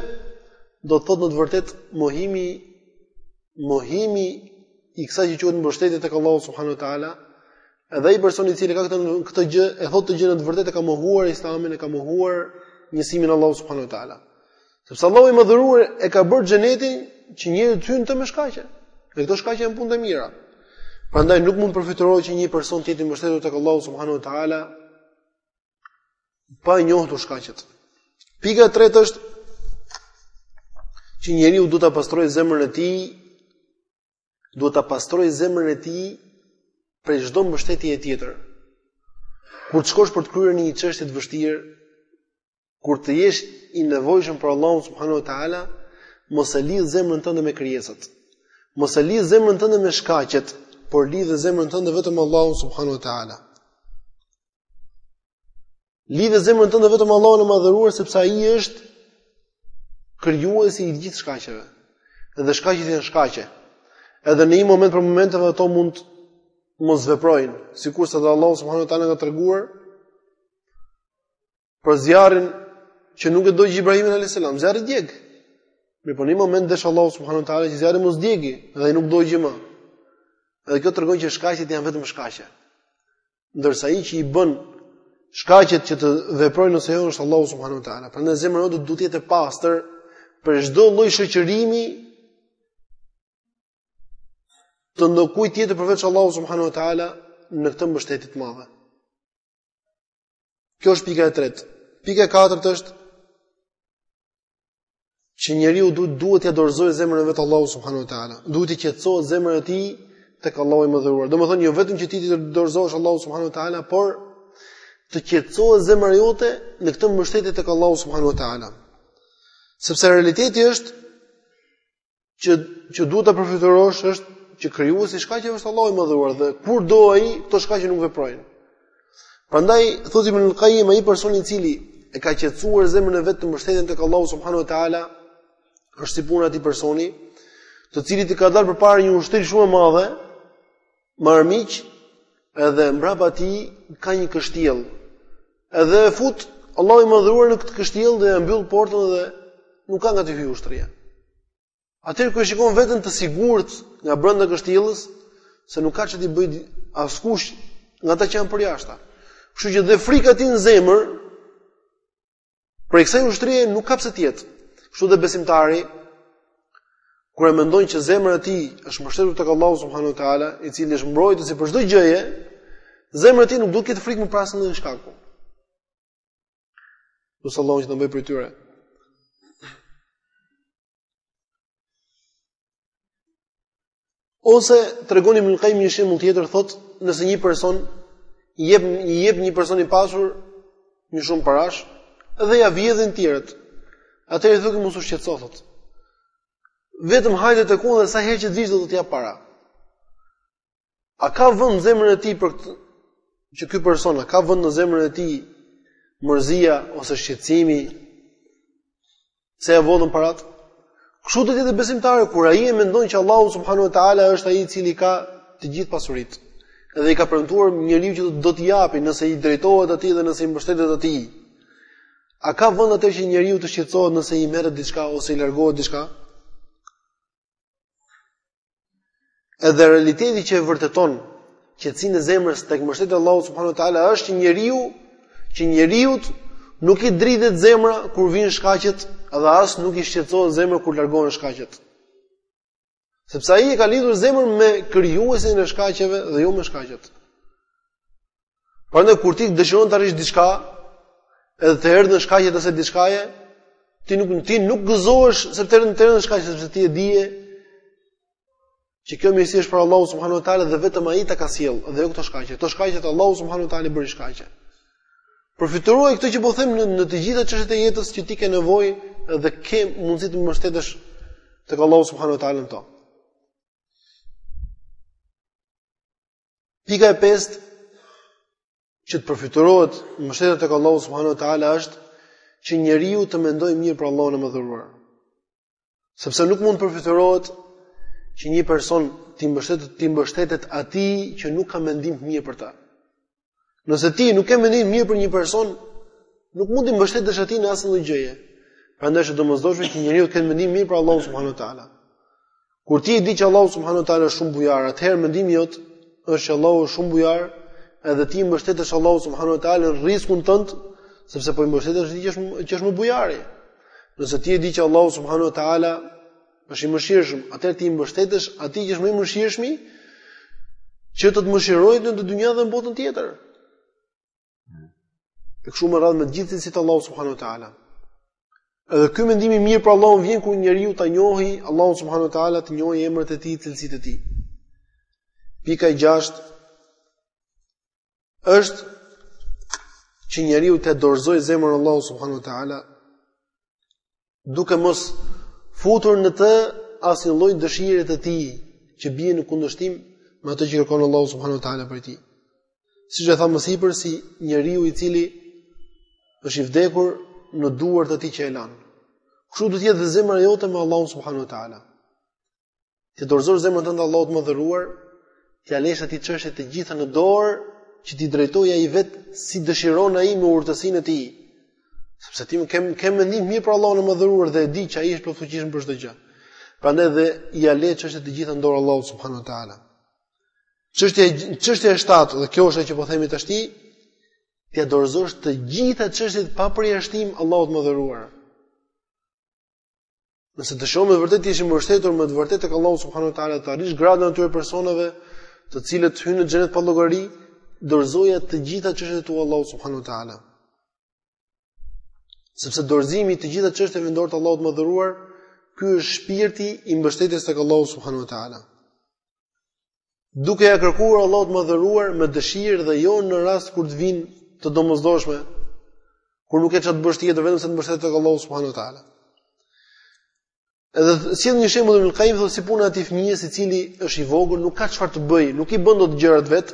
do të thotë në të vërtetë mohimi mohimi i kësaj që quhet mbështetje tek Allahu subhanahu wa taala Edhe ai person i cili ka këtë këtë gjë, e thotë këtë gjë në të vërtetë e ka mohuar Islamin, e ka mohuar njësimin e Allahut subhanuhu teala. Sepse Allahu i madhëruar e ka bërë xhenetin që njerëzit të hyjnë në të me shkaqe. Dhe këto shkaqe janë punë të mira. Prandaj nuk mund të përfytyrohet që një person të jetë i mbështetur tek Allahu subhanuhu teala pa i njohur shkaqet. Pika e tretë është që njeriu duhet ta pastrojë zemrën e tij duhet ta pastrojë zemrën e tij prej çdo mbështetjeje tjetër. Kur të shkosh për të kryer një çështje të vështirë, kur të jesh i nevojshëm për Allahun subhanuhu teala, mos e lidh zemrën tënde me krijesat. Mos e lidh zemrën tënde me shkaqet, por lidhe zemrën tënde vetëm Allahun subhanuhu teala. Lidhe zemrën tënde vetëm Allahun e madhëruar sepse ai është krijuesi i gjithë shkaqeve. Edhe shkaqet janë shkaqe. Edhe në një moment prej momenteve ato mund të mos veprojnë, sikurse Allahu subhanahu wa taala ka treguar për zjarrin që nuk e dogji Ibrahimin alayhis salam, zjarri djeg. Mirëpo një moment desh Allahu subhanahu wa taala që zjarri mos djegë, dhe ai nuk dogji më. Edhe kjo tregon që shkaqet janë vetëm shkaqe. ndërsa ai që i bën shkaqet që të veprojnë ose jo është Allahu subhanahu wa taala. Prandaj zemra jote duhet të jetë e pastër prej çdo lloj shoqërimi të ndokuj tjetër përveç Allahu subhanahu wa taala në këtë mbështetje të madhe. Kjo është pika e tretë. Pika e katërt është që njeriu duhet duhet t'ia dorëzojë zemrën e vet Allahu subhanahu wa taala. Duhet t'i qetësohet zemra e tij tek Allahu i madhëruar. Domethënë jo vetëm që ti t'i dorëzohesh Allahu subhanahu wa taala, por të qetësohet zemra jote në këtë mbështetje tek Allahu subhanahu wa taala. Sepse realiteti është që që duhet ta përfytyrosh është që krijuesi i shkaqeve është Allahu i madhëruar dhe kur do ai këto shkaqe nuk veprojnë. Prandaj thotë Ibn al-Qayyim ai personi i cili e ka qetësuar zemrën e vet te mbështetja tek Allahu subhanahu wa taala është si puna e atij personi, të cilit i ka dalë përpara një ushtri shumë e madhe, me armiq, edhe mbrapa tij ka një kështjellë. Edhe e fut Allahu i madhëruar në këtë kështjellë dhe ia mbyll portën dhe nuk ka nga t'i hyjë ushtria. Atëherë kur e shikon veten të sigurt nga brenda kështjellës, se nuk ka ça t'i bëjë askush nga ata që janë përjashta. Kështu që dhe frika e tij në zemër Prej kësaj ushtrie nuk ka pse të jetë. Kështu dhe besimtari kur e mendon që zemra e tij është mbështetur tek Allahu subhanahu wa taala, i cili është mbrojtësi prej çdo gjëje, zemra e tij nuk duhet të ketë frikë më prej asnjë shkaku. Si Allahu që ta mbrojë prej tyre. Ose tregon Ibn Qayyimi një shembull tjetër thotë, nëse një person i jep i jep një person i pasur një shumë parash dhe ia vjedhin të tjerët. Atëherë i thotë mos u shqetëso thotë. Vetëm hajde tek unë dhe sa herë që do, do të jap para. A ka vend në zemrën e tij për këtë që ky person a ka vend në zemrën e tij mërzia ose shqetësimi se ia vodhën paratë? Kështu do të jetë besimtari kur ai e mendon që Allahu subhanahu wa taala është ai i cili ka të gjithë pasuritë dhe i ka premtuar njeriut që do t'i japi nëse i drejtohet atij dhe nëse i mbështetet atij. A ka vend atëherë që njeriu të shqetësohet nëse i merret diçka ose i largohet diçka? Edhe realiteti që e vërteton qetësinë e zemrës tek mbështetja e Allahut subhanuhu teala është që njeriu që njeriut nuk i dridhet zemra kur vijnë shkaqet dhe as nuk i shqetësohet zemra kur largohen shkaqet. Sepse ai e ka lidhur zemrën me krijuesin e shkaqeve dhe jo me shkaqet. Prandaj kur ti dëshiron të arrish diçka, edhe të erdhën shkaqet e asaj diçkaje, ti nuk ti nuk gëzohesh se të erdhën të erdhën shkaqet sepse ti e dije që kjo mirësi është prej Allahut subhanahu wa taala dhe vetëm ai ta ka sjell dhe jo këto shkaqe. Këto shkaqet Allahu subhanahu wa taala i bëri shkaqe. Përfytyroje këtë që po them në, në të gjitha çështjet e jetës që ti ke nevojë dhe ke mundësi të mbështetesh tek Allahu subhanahu wa taala në to. Pika e pestë që të përfytyrohet mbështetja tek Allahu subhanahu wa taala është që njeriu të mendojë mirë për Allahun e madhëruar. Sepse nuk mund të përfytyrohet që një person t'i mbështet t'i mbështetet atij që nuk ka mendim të mirë për ta. Nëse ti nuk ke mendim mirë për një person, nuk mund t'i mbështetesh atij në asnjë lloj gjëje. Prandaj është e domosdoshme që njeriu të ketë mendim mirë për Allahun subhanahu wa taala. Kur ti e di që Allahu subhanahu wa taala është shumë bujar, atëherë mendimi jot është që Allahu është shumë bujar, edhe ti i mbështetesh Allahut subhanahu wa taala në rriskun tënd, sepse po i mbështetesh atij që është që është më bujari. Nëse ti e di që Allahu subhanahu wa taala është i mëshirshëm, atëherë ti i mbështetesh atij që është më i mëshirshmi, që të të mëshirojë në këtë dynja dhe në botën tjetër. E kështu me radhë me të gjithë cilësitë e Allahut subhanahu wa ta'ala. Edhe ky mendim i mirë për Allahun vjen kur njeriu ta njohi Allahun subhanuhu teala, të njohi emrat e tij, cilësitë e tij. Pika e gjashtë është që njeriu t'ia dorëzojë zemrën Allahut subhanuhu teala duke mos futur në të asnjë lloj dëshire të tij që bie në kundërshtim me atë që kërkon Allahu subhanahu wa taala prej tij. Siç e thamë më sipër si njeriu i cili është i vdekur në duart e atij që e lan. Kështu do të jetë zemra jote me Allahun subhanahu wa taala. T'ia dorëzosh zemrën tënde Allahut të madhëruar, t'ia lësh atij çështjet të gjitha në dorë që t'i drejtojë ai vet si dëshiron ai me urtësinë e tij. Sepse ti ke ke mendim të mirë për Allahun e madhëruar dhe e di që ai është i plotfuqishëm për çdo gjë. Prandaj dhe ia le çështjet të gjitha në dorë Allahut subhanuhu teala. Çështja çështja e 7 dhe kjo është ajo që po themi tashti, t'ia dorëzosh të gjitha çështjet pa përjashtim Allahut të madhëruar. Nëse dëshiron me vërtet të jesh i mbështetur me të vërtetë tek Allahu subhanahu wa taala të arrish gradën e atyre personave, të cilët hyjnë në xhenet pa llogari, dorëzoja të gjitha çështjet te Allahu subhanahu wa taala. Sepse dorëzimi i të gjitha çështjeve në dorë të Allahut të madhëruar, ky është shpirti i mbështetjes tek Allahu subhanahu wa taala. duke ja kërkuar Allahut të madhëruar me dëshirë dhe jo në rast kur të vinë të domosdoshme, kur nuk ke ça të bësh tjetër vetëm se të mbështetesh tek Allahu subhanahu wa taala. Edhe sjell një shembull Ibnul Kajim thotë si puna e atij fëmijës i cili është i vogël, nuk ka çfarë të bëjë, nuk i bën dot gjërat vet,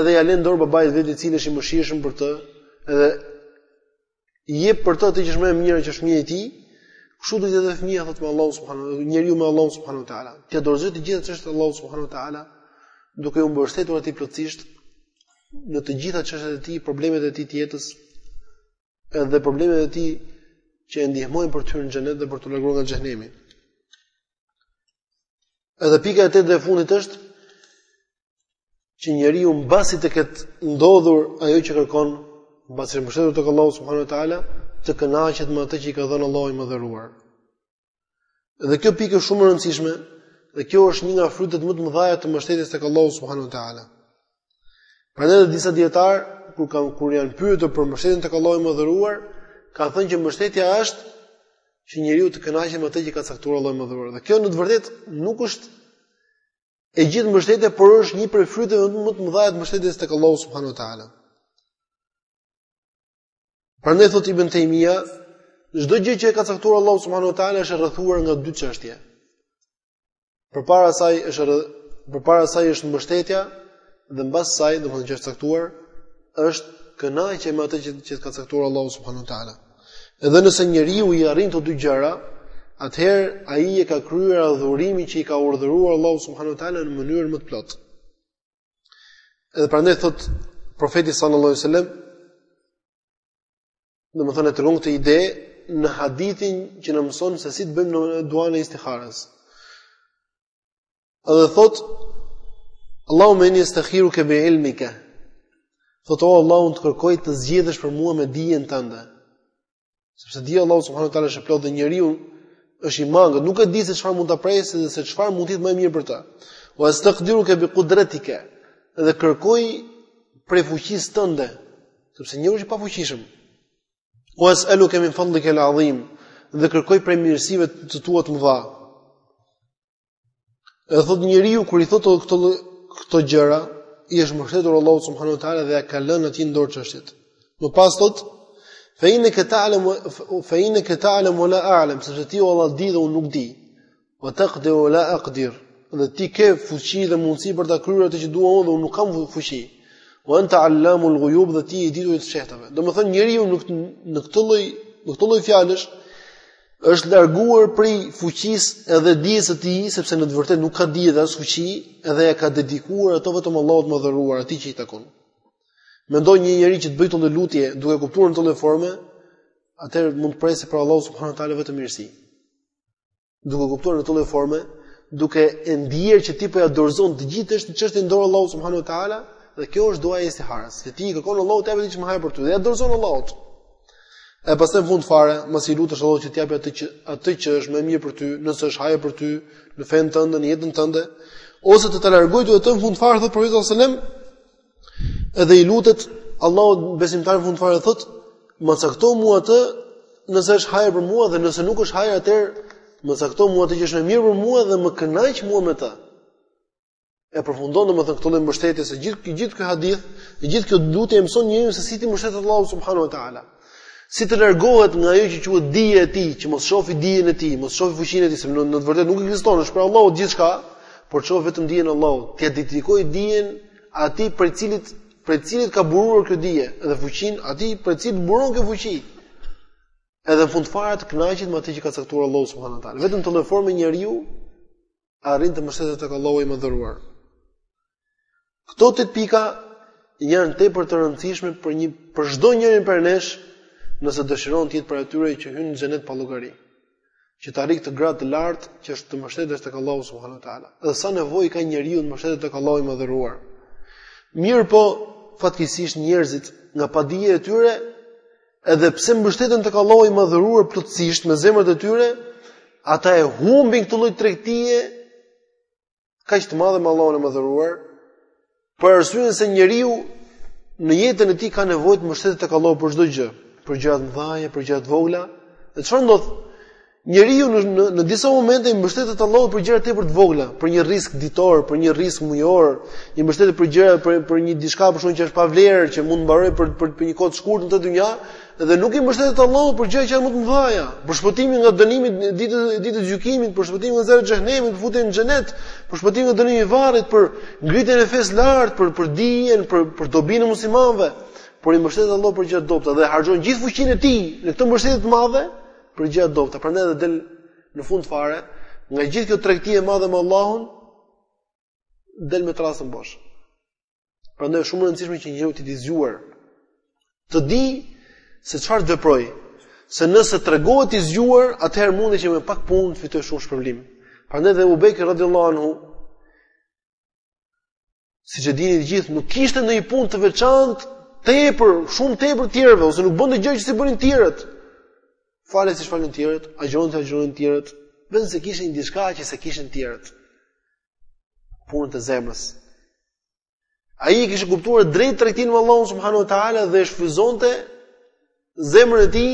edhe ja le në dorë babait të vet i cili është i mëshirshëm për të, edhe i jep për të atë që është më e mira që është fëmia e tij, kështu duhet të jetë fëmia thotë me Allahu subhanahu wa taala, njeriu me Allahu subhanahu wa taala. T'ia dorëzojë të gjitha çështjet te Allahu subhanahu wa taala, duke u mbështetur atij plotësisht në të gjitha çështjet e tij, problemet e tij të jetës, edhe problemet e tij që e ndihmojnë për të hyrë në xhenet dhe për t'u larguar nga xhenemi. Edhe pika e tetë dhe e fundit është që njeriu mbasi të ketë ndodhur ajo që kërkon, mbasi është mbështetur tek Allahu subhanahu wa taala, të kënaqet me atë që i ka dhënë Allahu i madhëruar. Dhe kjo pikë është shumë e rëndësishme, dhe kjo është një nga frytet më të mëdha të mbështetjes tek Allahu subhanahu wa taala. Prandaj dhe disa dijetarë kur kanë kur janë pyetur për mbështetjen tek Allahu i madhëruar, kanë thënë që mbështetja është që njeriu të kënaqet me atë që i ka caktuar Allahu i madhëruar. Dhe kjo në të vërtetë nuk është e gjithë mbështetja, por është një prej fryteve më të mëdha të mbështetjes tek Allahu subhanahu wa taala. Prandaj thot Ibn Tejmije, çdo gjë që e ka caktuar Allahu subhanahu wa taala është rrethuar nga dy çështje. Përpara saj është përpara saj është mbështetja dhe mbas saj, domethënë që është caktuar, është kënaqja me atë që e ka caktuar Allahu subhanahu wa taala. Edhe nëse njeriu i arrin këto dy gjëra, atëherë ai e ka kryer adhurimin që i ka urdhëruar Allahu subhanahu wa taala në mënyrën më të plotë. Edhe prandaj thot profeti sallallahu alajhi wasallam, domethënë e tregon këtë ide në hadithin që na mëson se si të bëjmë ne duanë e istiharës. Edhe thot Allahumme inni estekhiruke bi ilmike Thot o Allah unë të kërkoj të zgjedhësh për mua me dijen tënde Sepse dija Allahu subhanahu taala është plotë dhe njeriu është i mangët Nuk e di se çfarë mund ta presë dhe se çfarë mund të jetë më e mirë për të Ue estakdiruke bi kudretike Edhe kërkoj prej fuqisë tënde Sepse njeriu është i pafuqishëm Ue es'eluke min fadlike el adhim Dhe kërkoj prej mirësive të tua të mëdha Edhe thotë njeriu kur i thotë këto këto gjëra, i është mbështetur Allahu subhanahu wa taala dhe ja ka lënë atij në dorë çështjet. Më pas thotë Fa innaka ta'lam fa innaka ta'lam wa la a'lam, sepse ti o Allah di dhe unë nuk di. Wa taqdir wa la aqdir. Dhe ti ke fuqi dhe mundësi për ta kryer atë që dua unë dhe unë nuk kam fuqi. Wa anta 'allamul ghuyub dhe ti i dituri i të fshehtave. Domethënë njeriu në këtë lloj në këtë lloj fjalësh është larguar prej fuqisë edhe dijes së tij, sepse në të vërtetë nuk ka dije dhe as fuqi, edhe e ka dedikuar ato vetëm Allahut Madhëruar, atij që i takon. Mendo një njeri që të bëjë këtë lutje duke kuptuar në këtë formë, atëherë mund të presi prej Allahut subhanahu teala vetëm mirësi. Duke kuptuar në këtë formë, duke e ndier që ti po ja dorëzon të gjithë çështjen në dorë Allahu subhanahu teala, dhe kjo është duaja e istiharës. Se ti i kërkon Allahut të japë diçka më hajër për ty, dhe ja dorëzon Allahut. E pastaj në fund fare, masi i lutesh Allahut që të japë atë që atë që është më e mirë për ty, nëse është hajër për ty, në fen tënde, në jetën tënde, ose të ta largojë të të në fund fare thotë profeti sallallahu alajhi wasallam, edhe i lutet Allahut besimtari në fund fare thotë, ma cakto mua atë, nëse është hajër për mua dhe nëse nuk është hajër atëherë më cakto mua atë që është më mirë për mua dhe më kënaq mua me të. e përfundon domethënë këtë lloj mbështetje se gjithë gjithë ky hadith, e gjithë kjo lutje e mëson njeriun se si t'i mbështetet Allahu subhanahu wa taala. Si të largohet nga ajo që quhet dija e tij, që mos shofi dijen e tij, mos shofi fuqinë e tij, sepse në të vërtetë nuk ekziston, është prej Allahut gjithçka, por të shofi vetëm dijen e Allahut, t'ia dedikojë dijen atij prej të cilit prej të cilit ka buruar kjo dije dhe fuqinë atij prej të cilit buron kjo fuqi. Edhe në fund fare të kënaqet me atë që ka caktuar Allahu subhanahu wa taala. Vetëm në këtë lloj forme njeriu arrin të mbështetet tek Allahu i Madhëruar. Këto tetë pika janë tepër të rëndësishme për një për çdo njërin prej nesh, nëse dëshiron të jetë prej atyre që hyn në xhenet pa llogari. Që të arrijë këtë gradë të lartë, që është të mbështetesh tek Allahu subhanahu wa taala. Dhe sa nevojë ka njeriu të mbështetet tek Allahu i Madhëruar. Mirëpo, fatkeqësisht njerëzit nga padija e tyre Edhe pse mbështeten tek Allahu i madhëruar plotësisht me zemrat e tyre, ata e humbin këtë lloj tregtie kaq të madhe me Allahun e madhëruar, për arsyen se njeriu në jetën e tij ka nevojë të mbështetet tek Allahu për çdo gjë, për gjëra të mëdha, për gjëra të vogla. Dhe çfarë ndodh? Njeriu në në në disa momente i mbështetet Allahut për gjëra tepër të vogla, për një rrisk ditor, për një rrisk mujor, i mbështetet për gjëra për për një diçka për shkak që është pa vlerë, që mund të mbarojë për për, për një kohë të shkurtër në këtë dynja dhe nuk i mbështetet Allahut për gjëra që janë më të mëdha, për shpëtimin nga dënimi i ditës ditës së gjykimit, për shpëtimin nga zjarri i xhehenemit, për futjen në xhenet, për shpëtimin nga dënimi i varrit, për ngritjen e fesë lart, për për dijen, për për dobinë e muslimanëve, por i mbështetet Allahut për gjëra të dobta dhe harxhon gjithë fuqinë e tij në këtë mbështetje të madhe, për gjëra të dobëta. Prandaj edhe del në fund fare, nga gjithë kjo tregti e madhe me Allahun, del me trastën bosh. Prandaj është shumë e rëndësishme që njeriu të jetë i zgjuar, të di se çfarë të veproj, se nëse tregohet i zgjuar, atëherë mundet që me pak punë të fitoj shumë shpërblim. Prandaj dhe Ebu Bekri radhiyallahu anhu Siç e dini të gjithë, nuk kishte ndonjë punë të veçantë, tepër, shumë tepër tjerëve, ose nuk bënte gjë që s'e bënin tjerët. Falej siç falen tjerët, agjëronte si agjëronin tjerët, vetëm se kishte një diçka që s'e kishin tjerët. Punët e zemrës. Ai e kishte kuptuar drejt tregtinë me Allahun subhanahu wa ta'ala dhe shfrytëzonte zemrën e tij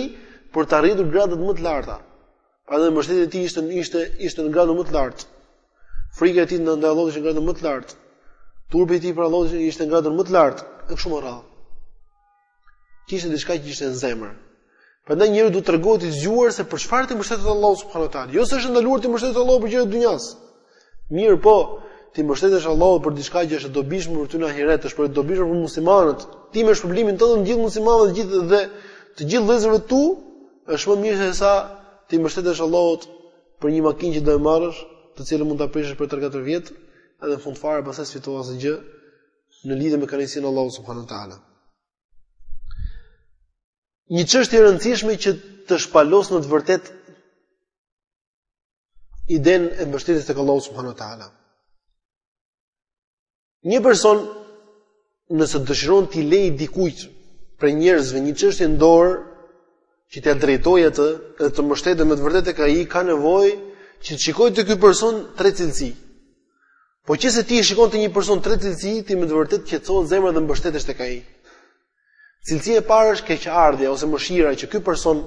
për të arritur gradat më të larta. Prandaj dhe mbështetja e tij ishte ishte ishte në gradë më të lartë. Frika e tij ndaj Allahut ishte në gradë më të lartë. Turpi i tij prej Allahut ishte në gradë më të lartë, e kështu me radhë. Kishte diçka që ishte në zemër. Prandaj njeriu duhet të tregohet i zgjuar se për çfarë t'i mbështetet Allahut subhanahu wa taala. Jo se është e ndaluar t'i mbështetet Allahut për gjëra të dynjas. Mirëpo, t'i mbështetesh Allahut për diçka që është e dobishme për ty në ahiret, është e dobishme për muslimanët. Ti me shpërblimin tënd të gjithë muslimanëve të gjithë dhe të gjithë vëllezërve tu, është më mirë se sa t'i mbështetesh Allahut për një makinë që do e marrësh, të cilën mund ta prishësh për 3-4 vjet, edhe në fund fare pastaj s'fiton asgjë në lidhje me kënaqësinë e Allahut subhanahu wa teala. Një çështje e rëndësishme që të shpalos në të vërtetë idenë e mbështetjes tek Allahu subhanahu wa taala. Një person nëse dëshiron t'i lërë dikujt prej njerëzve një çështje në dorë që t'ia drejtojë atë dhe të mbështetet me të vërtetë tek ai ka nevojë që të shikojë te ky person tre cilësi. Po qe se ti i shikon te një person tre cilësi, ty me të vërtetë të qetësohet zemra dhe mbështetesh tek ai. Cilësia e parë është keqardhja ose mëshira që ky person,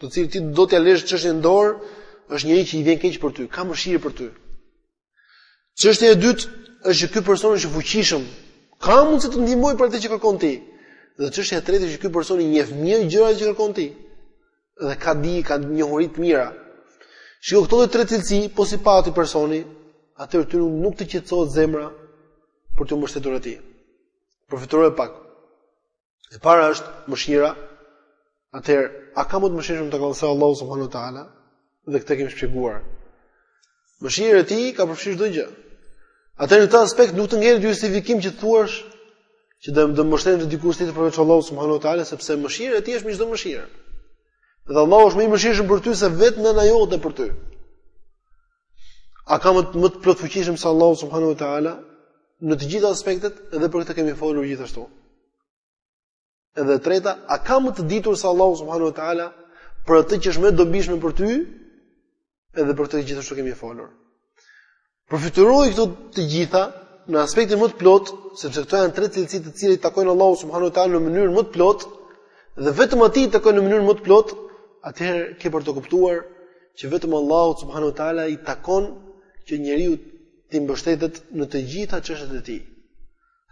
të cilit ti do t'ia lësh çështjen në dorë, është njeri që i vjen keq për ty, ka mëshirë për ty. Çështja e dytë është që ky person është i fuqishëm, ka mundësi të ndihmoj për atë që kërkon ti. Dhe çështja e tretë është që ky person i njeh mirë gjërat që kërkon ti. Dhe ka dije, ka njohuri të mira. Shikoj këto tre cilësi, po s'i pati personi, atëherë ty nuk të qetësohet zemra për t'iu mbështetur atij. Përfytyro pak. E para është mëshira. Atëherë, a ka më të mëshirshëm sesa Allahu subhanahu wa taala? Dhe këtë e kemi shpjeguar. Mëshira e tij ka përfshirë çdo gjë. Atëherë në këtë aspekt nuk të ngel justifikim që të thuash që do të mbështetem te dikush tjetër përveç Allahut subhanuhu teala sepse mëshira e tij është mbi çdo mëshirë. Dhe Allahu është më i mëshirshëm për ty se vetë nëna jote për ty. A ka më të plotfuqishëm se Allahu subhanahu wa taala në të gjitha aspektet dhe për këtë kemi folur gjithashtu. Edhe e treta, a ka më të ditur se Allahu subhanahu wa taala për atë që është më e dobishme për ty? Edhe për këtë gjithashtu kemi folur. Përfytyroji këto të gjitha në aspektin më të plotë, sepse këto janë tre cilësi të cilat i takojnë Allahut subhanahu wa taala në mënyrën më të plotë dhe vetëm atij i takojnë në mënyrën më të plotë, atëherë ke për të kuptuar që vetëm Allahut subhanahu wa taala i takon që njeriu t'i mbështetet në të gjitha çështjet e tij.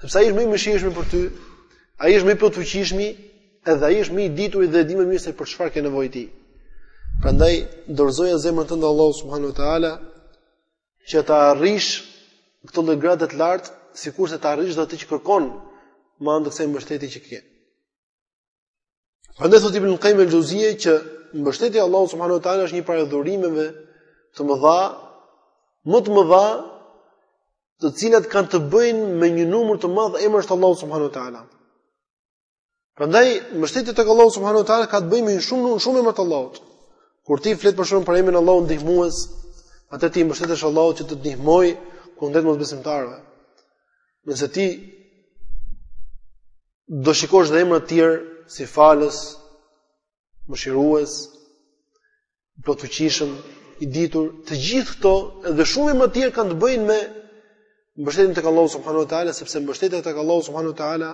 Sepse ai është më i mëshirshmi për ty, ai është më i plotfuqishmi, edhe ai është më i dituri dhe e di më mirë se për çfarë ke nevojë ti. Prandaj dorëzoja zemrën tënde Allahut subhanahu wa taala që ta arrish këtë lloj grade të lartë, sikurse ta arrish dhe atë që kërkon me anë të kësaj mbështetje që ke. Prandaj thotë Ibnul Kajjim el-Xheuzije që mbështetja e Allahut subhanuhu teala është një prej adhurimeve të mëdha, më të mëdha, të cilat kanë të bëjnë me një numër të madh emrash të Allahut subhanuhu teala. Prandaj mbështetja tek Allahu subhanuhu teala ka të bëjë me një shumë numër shumë emra të Allahut. Kur ti flet për shembull për emrin e Allahut ndihmues, atëherë ti i mbështetesh Allahut që të të ndihmojë kundrejt mosbesimtarëve. Nëse ti do shikosh dhe emra të tjerë si falës, mëshirues, i plotfuqishëm, i ditur, të gjithë këto dhe shumë emra të tjerë kanë të bëjnë me mbështetjen tek Allahu subhanahu wa taala, sepse mbështetja tek Allahu subhanahu wa taala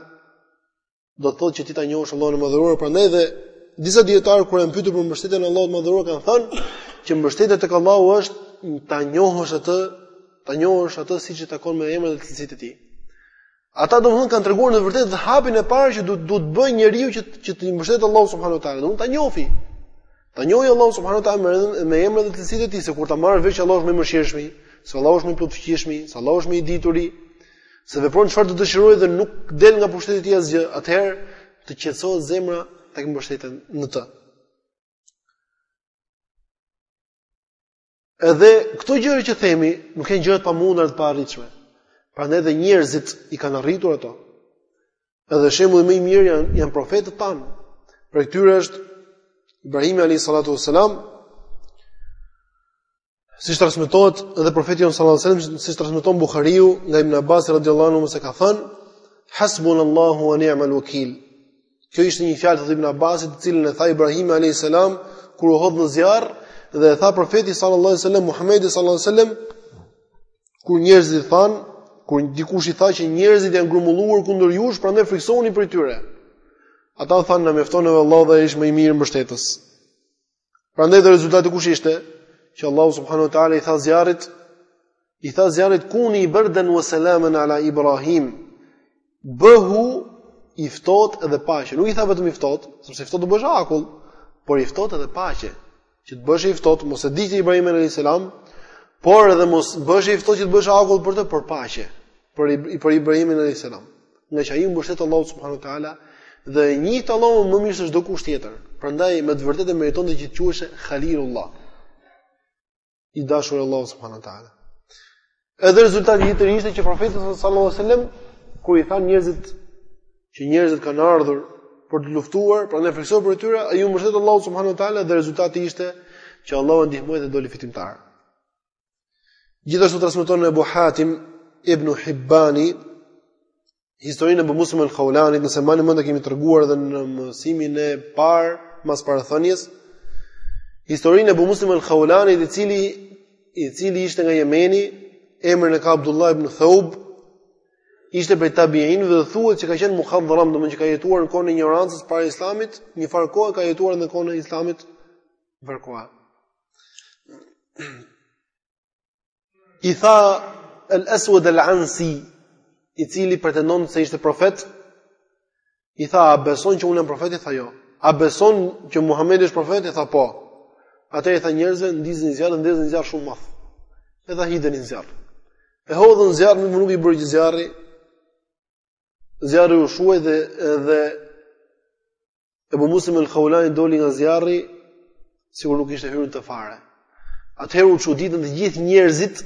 do të thotë që ti ta njohësh Allahun e Madhëruar, prandaj dhe disa dijetarë kur janë pyetur për mbështetjen e Allahut të Madhëruar kanë thënë që mbështetja tek Allahu është ta njohësh atë, ta njohësh atë siç i takon me emrat dhe cilësitë e tij. Ata domethënë kanë treguar në të vërtetë dhe hapin e parë që duhet duhet të bëjë njeriu që që t'i mbështetet Allahut subhanahu wa taala, domethënë ta njohë. Ta njohë Allahun subhanahu wa taala me emrin me emrat dhe cilësitë e tij, se kur ta marrë vesh që Allahu është më i mëshirshmi, se Allahu është më i plotfuqishmi, se Allahu është më i dituri, se vepron çfarë të dëshirojë dhe nuk del nga pushteti i tij asgjë, atëherë të qetësohet zemra tek mbështetja në të. Edhe këto gjëra që themi nuk janë gjëra të pamundura të paarritshme. Prandaj edhe njerëzit i kanë arritur ato. Edhe shembulli më i mirë janë janë profetët tanë. Prej këtyre është Ibrahim alayhi salatu wasalam siç transmetohet edhe profeti jon sallallahu alaihi wasallam siç transmeton Buhariu nga Ibn Abbas radhiyallahu anhuma se ka thënë hasbunallahu wa ni'mal wakeel Kjo ishte një fjalë thotë Ibn Abbasi, të cilën e tha Ibrahim alayhis salam kur u hodh në zjarr dhe e tha profeti sallallahu alaihi wasallam Muhamedi sallallahu alaihi wasallam kur njerëzit thanë, kur dikush i tha që njerëzit janë grumbulluar kundër jush, prandaj friksohuni prej tyre. Ata thanë na mjafton neve Allahu dhe është më i mirë mbështetës. Prandaj dhe rezultati kush ishte? Që Allahu subhanahu wa taala i tha zjarrit, i tha zjarrit kuni berden wa salaman ala Ibrahim. Bëhu i ftohtë edhe paqe. Nuk i tha vetëm i ftohtë, sepse i ftohtë do bëhej akull, por i ftohtë edhe paqe. Që të bëhej i ftohtë, mos e digjte Ibrahimin alayhis salam, por edhe mos bëhej i ftohtë që të bëhej akull për të por paqe. Për i për Ibrahimin alayhis salam. ngaqë ai u mbështet te Allahu subhanahu wa taala dhe e njihte Allahun më mirë se çdokush tjetër. Prandaj me të vërtetë e meritonte që të quhej Khalilullah. I dashuri Allahut subhanahu wa taala. Edhe rezultati tjetër ishte që profeti sallallahu alajhi wasallam kur i thanë njerëzit që njerëzit kanë ardhur për t'ju luftuar, prandaj frikësohu prej tyre, ai u mbështet te Allahu subhanahu wa taala dhe rezultati ishte që Allahu e ndihmoi dhe doli fitimtar. Gjithashtu transmeton Abu Hatim Ibn Hibbani historinë e Abu Muslim al-Khawlanit, nëse mbani mend e kemi treguar edhe në mësimin e parë mas parathënies. Historinë e Abu Muslim al-Khawlanit, i cili i cili ishte nga Jemeni, emrin e ka Abdullah ibn Thawb, ishte prej tabiinëve dhe thuhet se ka qenë muhadram, domethënë që ka jetuar në kohën e injorancës para Islamit, një farë kohë ka jetuar dhe në kohën e Islamit, vërkohet. I tha El Aswad El Ansi, i cili pretendon se ishte profet, i tha, a beson që unë jam profet? I tha, jo. A beson që Muhamedi është profet? I tha, po. Atëherë i tha njerëzve, ndizni zjarr, e ndezën zjarr shumë të madh. E tha, hidheni në zjarr. E hodhën në zjarr, nuk, nuk i bëri gjë zjarri, zjarri u shuaj dhe, dhe Ebu Muslim el Khaulani doli nga zjarri sikur nuk kishte hyrë në të fare. Atëherë u çuditën të gjithë njerëzit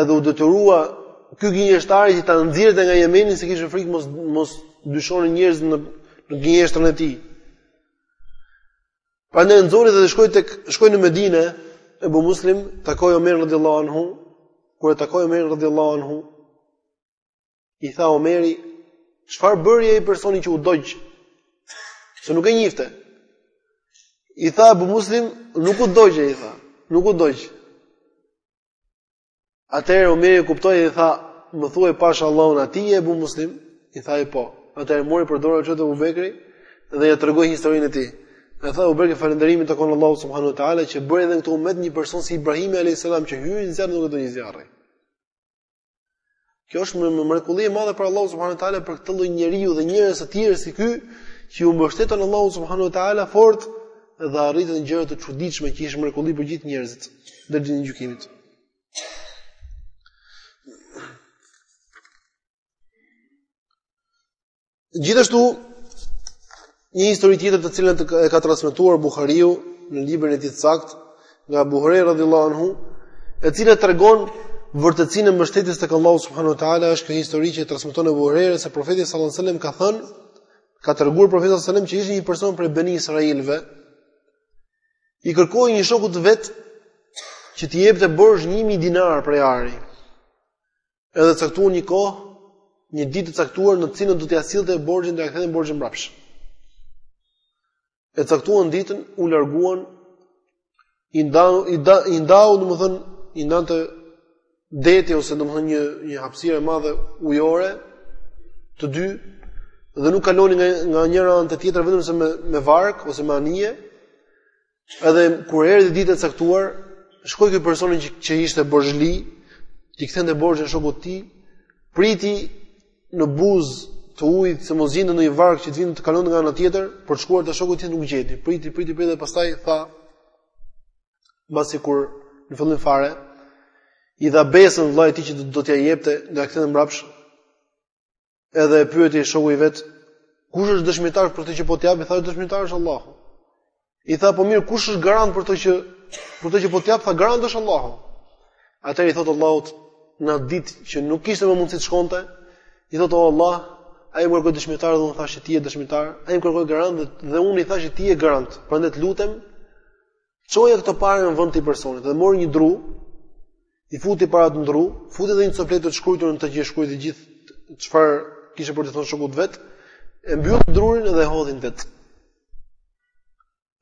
edhe u detyrua ky gënjeshtari që ta nxjerrte nga Jemeni se kishte frikë mos mos dyshonin njerëzit në në gënjeshtrën e tij. Prandaj e nxori dhe shkoi tek shkoi në Medinë Ebu Muslim takoi Omerin radhiyallahu anhu kur e takoi Omerin radhiyallahu anhu I tha Omeri, çfarë bëri ai personi që u dogj? Se nuk e njihte. I tha Abu Muslim, nuk u dogj i tha, nuk u dogj. Atëherë Omeri e kuptoi dhe tha, më thuaj pash Allahun a ti je Abu Muslim, i tha ai po. Atëherë e mori për dore e çoi te Abu Bekri dhe ia tregoi historinë e tij. Dhe tha Omeri falënderimi i takon Allahu subhanahu wa taala që bëri edhe në këtë umet një person si Ibrahimi a.s. që hyri në zjarr nuk e dogji zjarri. Kjo është një mrekulli e madhe prej Allahu subhanahu wa taala për këtë lloj njeriu dhe njerëz të tjerë si ky, që iu mbështetën Allahu subhanahu wa taala fort dhe arritën gjëra të çuditshme që ishin mrekulli për gjithë njerëzit deri në ditën e gjykimit. Gjithashtu një histori tjetër të cilën e ka transmetuar Buhariu në librin e tij të saktë nga Ebu Hurejra radhiyallahu anhu, e cila tregon vërtetësinë e mbështetjes tek Allahu subhanahu wa taala, është kjo histori që e transmeton Ebu Hurejra se profeti sallallahu alaihi wasallam ka thënë, ka treguar profeti sallallahu alaihi wasallam që ishte një person prej Bani Israilëve, i kërkoi një shoku të vet që t'i jepte borxh 1000 dinarë prej ari. Edhe caktuan një kohë, një ditë të caktuar në cilën do t'ia sillte borxhin do ia kthente borxhin mbrapsht. E caktuan ditën, u larguan i ndau i da i ndau domethënë i ndante deti ose domethënë një një hapësirë e madhe ujore të dy dhe nuk kalonin nga nga njëra anë te tjetra vetëm se me me varkë ose me anije Edhe kur erdhi dita e caktuar, shkoi ky personi që, që ishte borxhli, t'i kthente borxhin shokut të tij, priti në buzë të ujit se mos gjente ndonjë varkë që të vinte të kalonte nga ana tjetër, për të shkuar te shoku i tij nuk gjeti. Priti, priti, priti dhe pastaj tha mbasi kur në fillim fare i dha besën vëllait të tij që do t'ia jepte t'ia kthente mbrapsht Edhe e pyeti shoku i vet, kush është dëshmitar për këtë që po të jap? I tha dëshmitar është Allahu. I tha po mirë, kush është garant për këtë që për këtë që po të jap? Tha garant është Allahu. Atëherë i thotë Allahut në atë ditë që nuk kishte më mundësi të shkonte, i thotë o Allah, ai më kërkoi dëshmitar dhe unë thashë që ti je dëshmitar, ai më kërkoi garant dhe, dhe unë i thashë që ti je garant. Prandaj të lutem, Çoja këto pare në vend atij personit dhe mori një dru, i futi paratë në dru, futi edhe një copë letër të shkruajtur në të që e shkruajti gjithë çfarë kishte për t'i thënë shokut të vet, e mbylli drurin dhe e hodhi në det.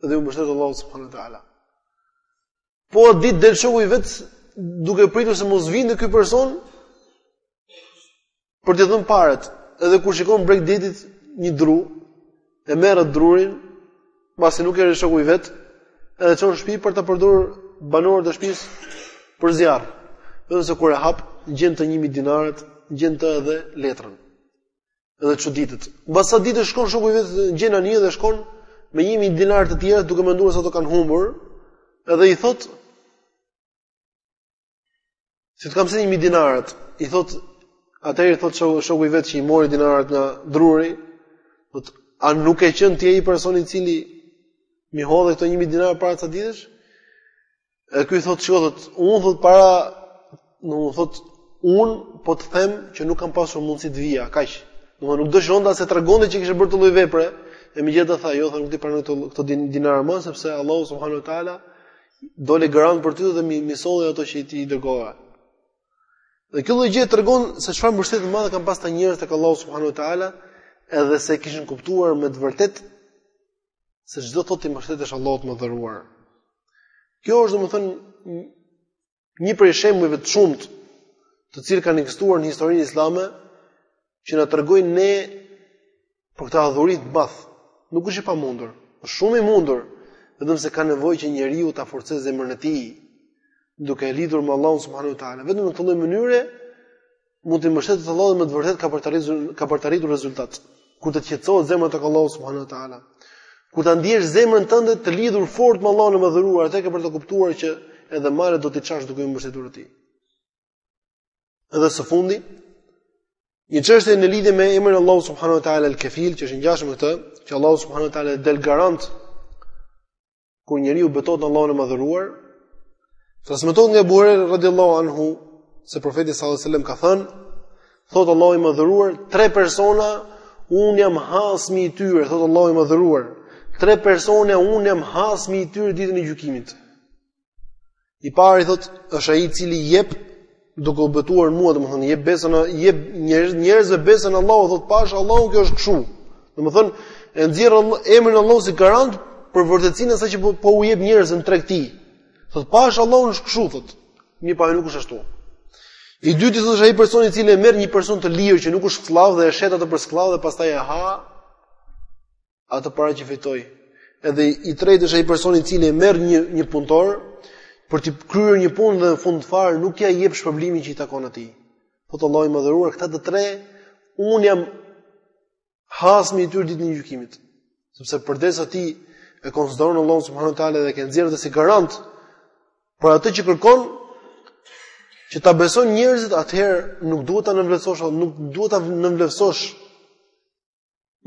Edhe iu mbështet Allahu subhanahu wa taala. Po atë ditë del shoku i vet duke pritur se mos vinte ky person, Për t'i dhënë paret, edhe kur shikon breg detit një dru, e merr atë drurin, pasi nuk erdh shoku i vet, edhe e çon në shtëpi për ta përdorur banorët e shtëpisë për zjarr. Vetëm se kur e hap, gjen të 1000 dinarët, gjen aty edhe letrën. Edhe çuditet. Mbas ca ditë shkon shoku i vet, gjen anije dhe shkon me 1000 dinarë të tjera duke menduar se ato kanë humbur, edhe i thotë Se t'i kam sjellë një mijë dinarët, i thot, atëherë i thot shoku i vet që i mori dinarët nga druri, thot, a nuk ke qënë ti ai personi i cili m'i hodhe këto një mijë dinarët para ca ditësh? E ky thot, shiko thot, unë thot para, domethënë, unë po të them që nuk kam pasur mundësi të vija, kaq. Domethënë nuk dëshironte se tregonte që kishte bërë atë lloj vepre, e megjithatë, jo, thot nuk t'i pranoj këto këto dinarë më sepse Allahu subhanahu wa taala Doli garant për ty dhe m'i m'i solli ato që ti i dërgove. Dhe kjo lloj gjë tregon se çfarë mbështetje të madhe kanë pas ata njerëz tek Allahu subhanahu wa taala, edhe sa e kishin kuptuar me të vërtetë se ç'do të thotë t'i mbështetesh Allahut të madhëruar. Kjo është domethënë Një prej shembujve të shumtë, të cilët kanë ekzistuar në historinë islame, që na tregojnë ne për këtë adhurim të madh, nuk është i pamundur, është shumë i mundur, vetëm se ka nevojë që njeriu ta forcojë zemrën e tij, duke e lidhur me Allahun subhanahu wa taala. Vetëm në këtë lloj mënyre mund t'i mbështetet Allahut dhe me të vërtetë ka për të arritur ka për të arritur rezultat. Kur të qetësohet zemra tek Allahu subhanahu wa taala. Kur ta ndjesh zemrën tënde të lidhur fort me Allahun e madhëruar, atëherë ke për ta kuptuar që edhe malet do t'i çash duke iu mbështetur atij. Edhe së fundi, një çështje në lidhje me emrin e Allahut subhanahu wa taala al-Kafil, që është i ngjashëm me këtë, që Allahu subhanahu wa taala del garant kur njeriu betohet në Allahun e Madhëruar, transmetohet nga Ebu Hurejra radhiyallahu anhu se profeti sallallahu alajhi wasallam ka thënë, thotë Allahu i Madhëruar, tre persona un jam hasmi i tyre, thotë Allahu i Madhëruar, tre persona un jam hasmi i tyre ditën e gjykimit. I pari thot është ai i cili jep duke u betuar në mua, domethënë jep besën, jep njerëz, njerëzve besën në Allahu, thot pash Allahu kjo është kështu. Domethënë e nxjerr emrin e Allahut si garant për vërtetësinë e asaj që po, po u jep njerëzve në tregti. Thot pash Allahu është kështu thot. Mirëpo nuk është ashtu. I dyti thot është ai person i cili e merr një person të lirë që nuk është skllav dhe e shet atë për skllav dhe pastaj e ha atë para që fitoi. Edhe i treti është ai personi i cili merr një një punëtor për të kryer një punë dhe në fund fare nuk ia jep shpërblimin që i takon atij. Thotë Allahu i madhëruar këta të tre, un jam hasmi i tyre ditën e gjykimit. Sepse përderisa ti e konsideron Allahun subhanuhu teala dhe ke nxjerrë dhe si garant për atë që kërkon që ta besojnë njerëzit, atëherë nuk duhet ta nënvleftësosh, nuk duhet ta nënvleftësosh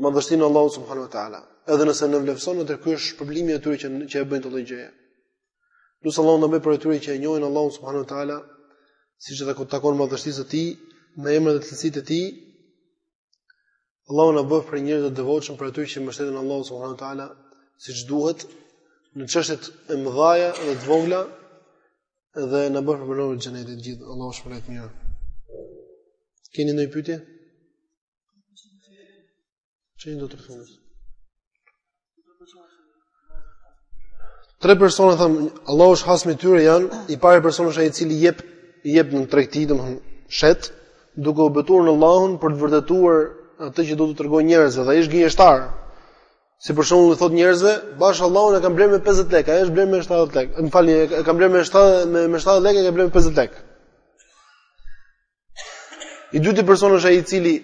madhështinë e Allahut subhanahu wa taala, edhe nëse e nënvleftëson atë ky është shpërblimi i tyre që që e bëjnë këtë gjë. Lus Allahun të na bëjë prej atyre që e njohin Allahun subhanahu wa taala, siç i takon madhështisë së tij, me emrat dhe cilësitë e tij, Allahu na bëftë prej njerëzve të devotshëm prej atyre që mbështeten në Allahun subhanahu wa taala, siç duhet në çështjet e mëdha dhe të vogla dhe na bëftë prej banorëve të xhenetit të gjithë, Allahu ju shpërbleftë me të mira. Keni ndonjë pyetje? Çfarë do të thotë? Tre persona thamë, Allahu është hasmi i tyre janë, i pari person është ai i cili jep i jep në tregti, domethënë shet, duke u betuar në Allahun për të vërtetuar atë që do t'u tregojë njerëzve, dhe ai është gënjeshtar. Si për shembull i thotë njerëzve, pasha Allahun e kam blerë me 50 lekë, ai e ka blerë me 70 lekë. Më falni, e kam blerë me 70 me 70 lekë, e ka blerë me 50 lekë. I dyti person është ai i cili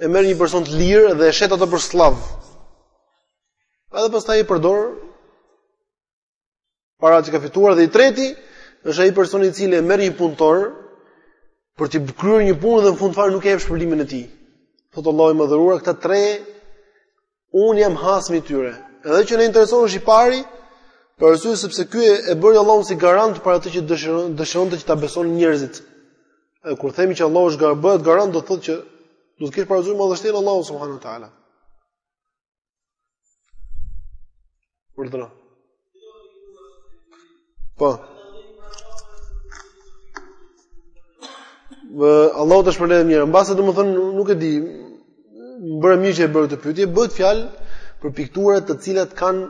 e merr një person të lirë dhe e shet atë për skllav. Edhe pastaj i përdor paratë që ka fituar dhe i treti është ai person i cili e merr një punëtor për të kryer një punë dhe në fund fare nuk e jep shpërblimin e tij. Thotë Allahu i madhëruar këta tre Unë jam hasmi i tyre. E ajo që na intereson është i pari, për arsye sepse ky e bëri Allahun si garant për atë që dëshiron, dëshironte që ta besonin njerëzit. E kur themi që Allahu është garant, bëhet garant do të thotë që do të kesh parasysh madhështinë e Allahut subhanahu wa taala. Urdhra. Po. Allahu të shpërbleftë me të mira. Mbase domethën nuk e di. Bëre mirë që e bëre këtë pyetje. Bëhet fjalë për pikturat të cilat kanë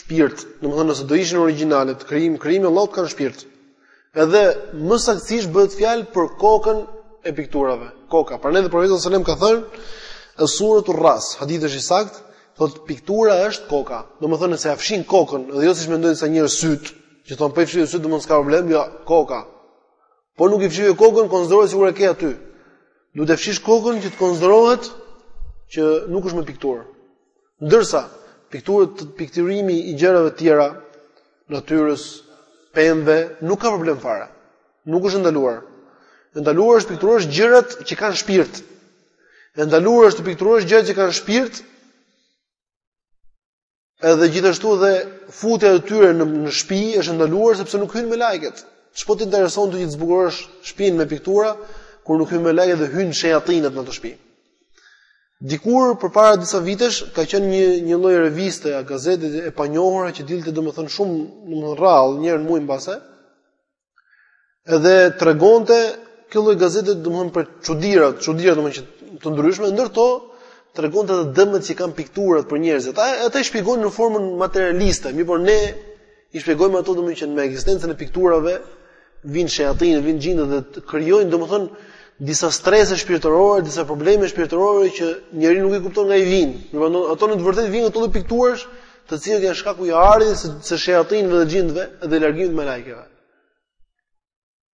shpirt. Domethën nëse do ishin origjinale, krijim, krijimi i Allahut kanë shpirt. Edhe më saktësisht bëhet fjalë për kokën e pikturave. Koka. Prandaj edhe profeti sallallahu alajhi wasallam ka thënë suratul ras, hadithi është i saktë, thotë piktura është koka. Domethënë nëse ia fshin kokën, dhe jo siç mendojnë disa njerëz sytë, që thonë po i fshive sytë domethënë s'ka problem, jo, koka. Po nuk i fshive kokën, konsiderohet sikur e ke aty. Duhet të fshish kokën që të konsiderohet që nuk është më pikturë. Ndërsa pikturimi i gjërave të tjera natyrës, pemëve nuk ka problem fare. Nuk është e ndaluar. E ndaluar është të pikturosh gjërat që kanë shpirt. E ndaluar është të pikturosh gjërat që kanë shpirt. Edhe gjithashtu dhe futja e tyre në në shtëpi është e ndaluar sepse nuk hyjnë melajket. Ç'po të intereson ty që të zbukurosh shtëpinë me piktura kur nuk hyjnë melajket dhe hyjnë shejatinët në atë shtëpi. Dikur përpara disa vitesh ka qenë një një lloj reviste a gazete Të panjohurat që dilte domethënë shumë domethënë rrallë një herë në muaj mbase. Edhe tregonte kjo lloj gazete domethënë për çudira, çudira domethënë që të ndryshme, ndër to tregonte te dëmet që kanë pikturat për njerëzit. Ata ata i shpjegojnë në formën materialiste, mirëpo ne I shpjegojmë ato domethënë që me ekzistencën e pikturave vijnë shejatinët, vijnë xhindët dhe krijojnë domethënë disa strese shpirtërore, disa probleme shpirtërore që njeriu nuk i kupton nga i vijnë. Domethënë ato në të vërtetë vijnë këto lloj pikturash, të cilat janë shkaku i ardhjes së shejatinëve dhe xhindëve dhe i largimit të melajkeve.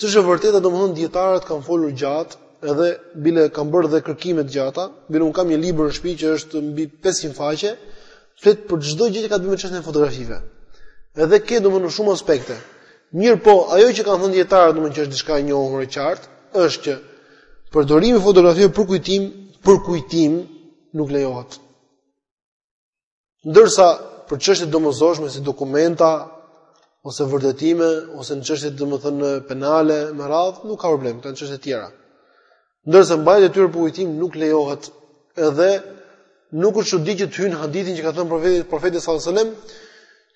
Ç'është e vërteta, domthonë dijetarët kanë folur gjatë, edhe bile kanë bërë dhe kërkime të gjata, bile unë kam një libër në shtëpi që është mbi 500 faqe, flet për çdo gjë që ka të bëjë me çështjen e fotografive. Edhe ke domthonë në shumë aspekte. Mirëpo, ajo që kanë thënë dijetarët domthonë që është diçka e njohur e qartë, është që përdorimi i fotografive për kujtim, për kujtim nuk lejohet. Ndërsa për çështje të domosdoshme si dokumenta ose vërtetime ose në çështje domethënë penale me radhë nuk ka problem, këto janë çështje të tjera. Ndërsa mbajtja e tyre për kujtim nuk lejohet edhe nuk është çudi që të hyjë në hadithin që ka thënë profeti profeti sallallahu alajhi wasallam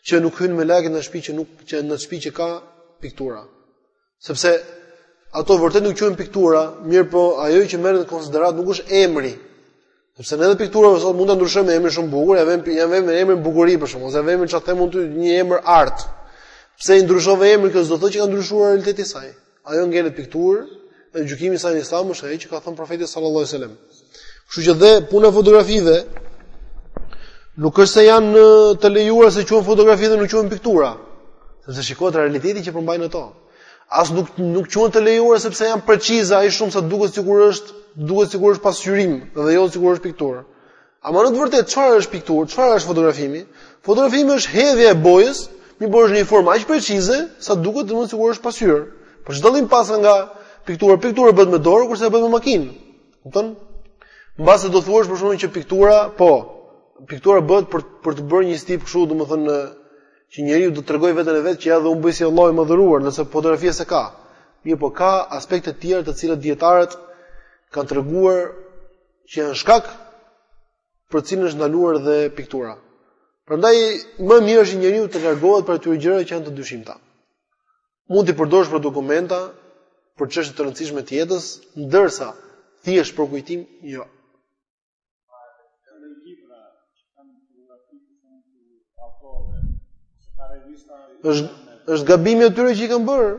që nuk hyjnë melajket në shtëpi që nuk që në shtëpi që ka piktura. Sepse ato vërtet nuk quhen piktura, mirëpo ajo që merret në konsideratë nuk është emri. Sepse ne edhe pikturës mund t'ia ndryshojmë emrin shumë bukur, ia vëmë ia vëmë emrin bukuri për shembull, ose vëmë ça të them unë një emër art. Pse i ndryshove emrin kjo s'do të thotë që ka ndryshuar realiteti i saj. Ajo ngelet pikturë, dhe gjykimi i saj në Islam është ai që ka thënë profeti sallallahu alajhi wasallam. Kështu që dhe puna e fotografive nuk është se janë të lejuara se quhen fotografi dhe nuk quhen piktura, sepse shikohet realiteti që përmbajnë ato. As nuk nuk quhen të lejuara sepse janë precize, aq shumë sa duket sikur është duket sikur është pasqyrim dhe jo sikur është pikturë. Ama në të vërtetë çfarë është pikturë, çfarë është fotografimi? Fotografimi është hedhja e bojës, mi bojë në një formë aq precize sa duket domethënë sikur është pasqyrë. Por ç'dallim paska nga piktura, piktura bëhet me dorë kurse bëhet me makinë. Kupton? Mbase do thuash për shembull që piktura, po, piktura bëhet për për të bërë një stil kështu, domethënë që njeriu do të tregojë veten e vet që ja dhe unë bëj si Allahu i madhëruar, ndërsa fotografia s'e ka. Mirëpo ka aspekte të tjera të cilat dietarët kanë treguar që janë shkak për të cilën është ndaluar dhe piktura. Prandaj më mirë është njeriu të largohet prej atyre gjërave që janë të dyshimta. mund t'i përdorësh për dokumenta për çështje të rëndësishme të jetës, ndërsa thjesht për kujtim, jo. Është është gabimi i atyre që i kanë bërë.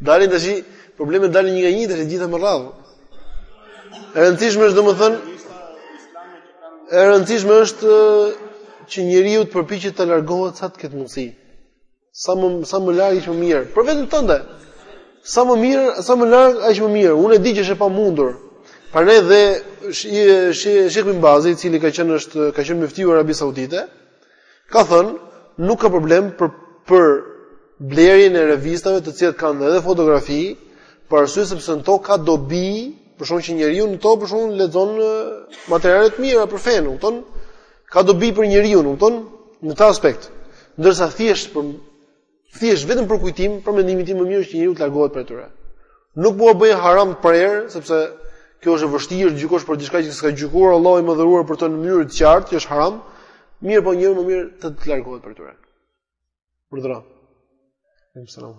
Dalin tash problemet dalin një nga një të gjitha me radhë. E rëndësishme është domethënë e rëndësishme është që njeriu të përpiqet të largohet sa të ketë mundësi. Sa më sa më larg aq më mirë. Për veten tënde. Sa më mirë, sa më larg aq më mirë. Unë e di që është e pamundur. Prandaj dhe Shejh Bin Bazi, i cili ka qenë është ka qenë myftiu i Arabisë Saudite, Ka thënë, nuk ka problem për për blerjen e revistave të cilat kanë edhe fotografi, për arsye sepse në to ka dobi, për shembull që njeriu në to për shembull lexon materiale të mira për fenë, kupton? Ka dobi për njeriun, kupton? Në këtë aspekt. Ndërsa thjesht për Thjesht vetëm për kujtim, për mendimin tim më mirë është që njeriu të largohet prej tyre. Nuk mund ta bëj haram të prerë, sepse kjo është e vështirë të gjykosh për diçka që s'ka gjykuar Allahu i madhëruar për të në mënyrë të qartë, që është haram, mirëpo njeriu më mirë të të largohet prej tyre. Urdhëro. Selam.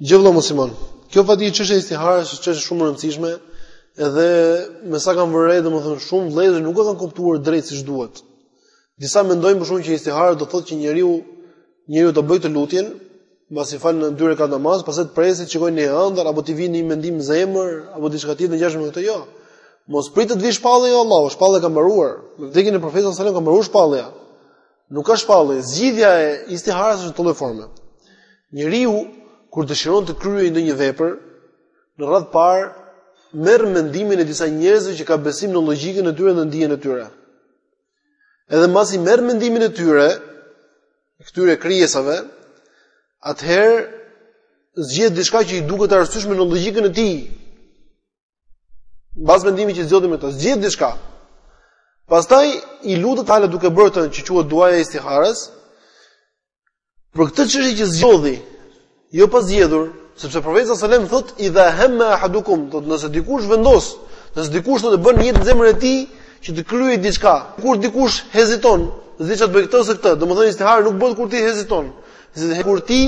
Vëlla musliman. Kjo çështja e istihares është çështje shumë e rëndësishme, edhe me sa kam vënë re, domethënë shumë vëllezër nuk e kanë kuptuar drejt siç duhet. Disa mendojnë për shembull që istihara do thotë që njeriu njeriu do bëjë lutjen, mbasi falen dy rekat namaz, pastaj të presë të shikojë në ëndërr apo t'i vijë një mendim në zemër apo diçka tjetër ngjashme me këtë jo. Mos prit të të vijë shpallja e Allahut, shpallja ka mbaruar. Me vdekjen e profetit sallallahu alajhi wasallam ka mbaruar shpallja. Nuk ka shpallje, zgjidhja e istihares është në këtë formë. Njeriu kur dëshiron të kryejë ndonjë vepër, në radhë të parë merr mendimin e disa njerëzve që ka besim në logjikën e tyre dhe dijen e tyre. Edhe mbasi merr mendimin e tyre, e këtyre krijesave, atëherë zgjedh diçka që i duket e arsyeshme në logjikën e tij. Mbas vendimi që zgjodhi me të, zgjidh diçka. Pastaj i lutet Allah duke bërë atë që quhet duaja e istihares. Për këtë çështje që zgjodhi, jo pa zgjedhur, sepse profeti sallallahu alajhi wasallam thotë idha hamma ahadukum, domethënë nëse dikush vendos, nëse dikush domethënë në zemrën e tij që të kryejë diçka, jo kur dikush heziton, s'di ça të bëjë këtë ose këtë, domethënë istihare nuk bëhet kur ti heziton. Zgjidh kur ti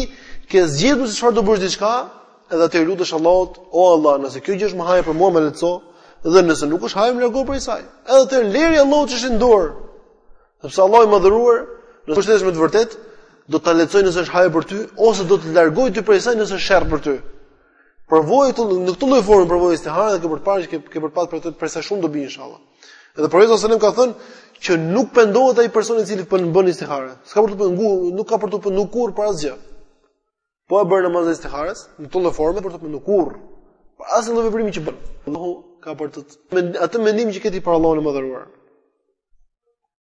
ke zgjedhur se çfarë do bësh diçka, Edhe atëherë i lutesh Allahut, o Allah, nëse kjo gjë është më hajër për mua, ma lehtëso, dhe nëse nuk është hajër, më largo prej saj. Edhe atëherë lëri Allahut çështjen në dorë. Sepse Allahu i madhëruar, nëse është thjesht me të vërtetë, do ta lehtësojë nëse është hajër për ty ose do të largojë ty prej saj nëse është sherr për ty. Provoje në këtë lloj forme provoje istiharen dhe ke për të parë që ke ke për të parë për të për sa shumë dobi inshallah. Edhe profeti sallallahu alajhi wasallam ka thënë që nuk pendohet ai person i cili po bën istiharen. S'ka për t'u pendu, nuk ka për t'u pendu kurrë për asgjë. Po e bën namazin e istihares, në këtë lloj forme për t'u penduar kurrë për asnjë lloj veprimi që bën, Allahu ka për të atë mendim që ke ti para Allahut të madhëruar.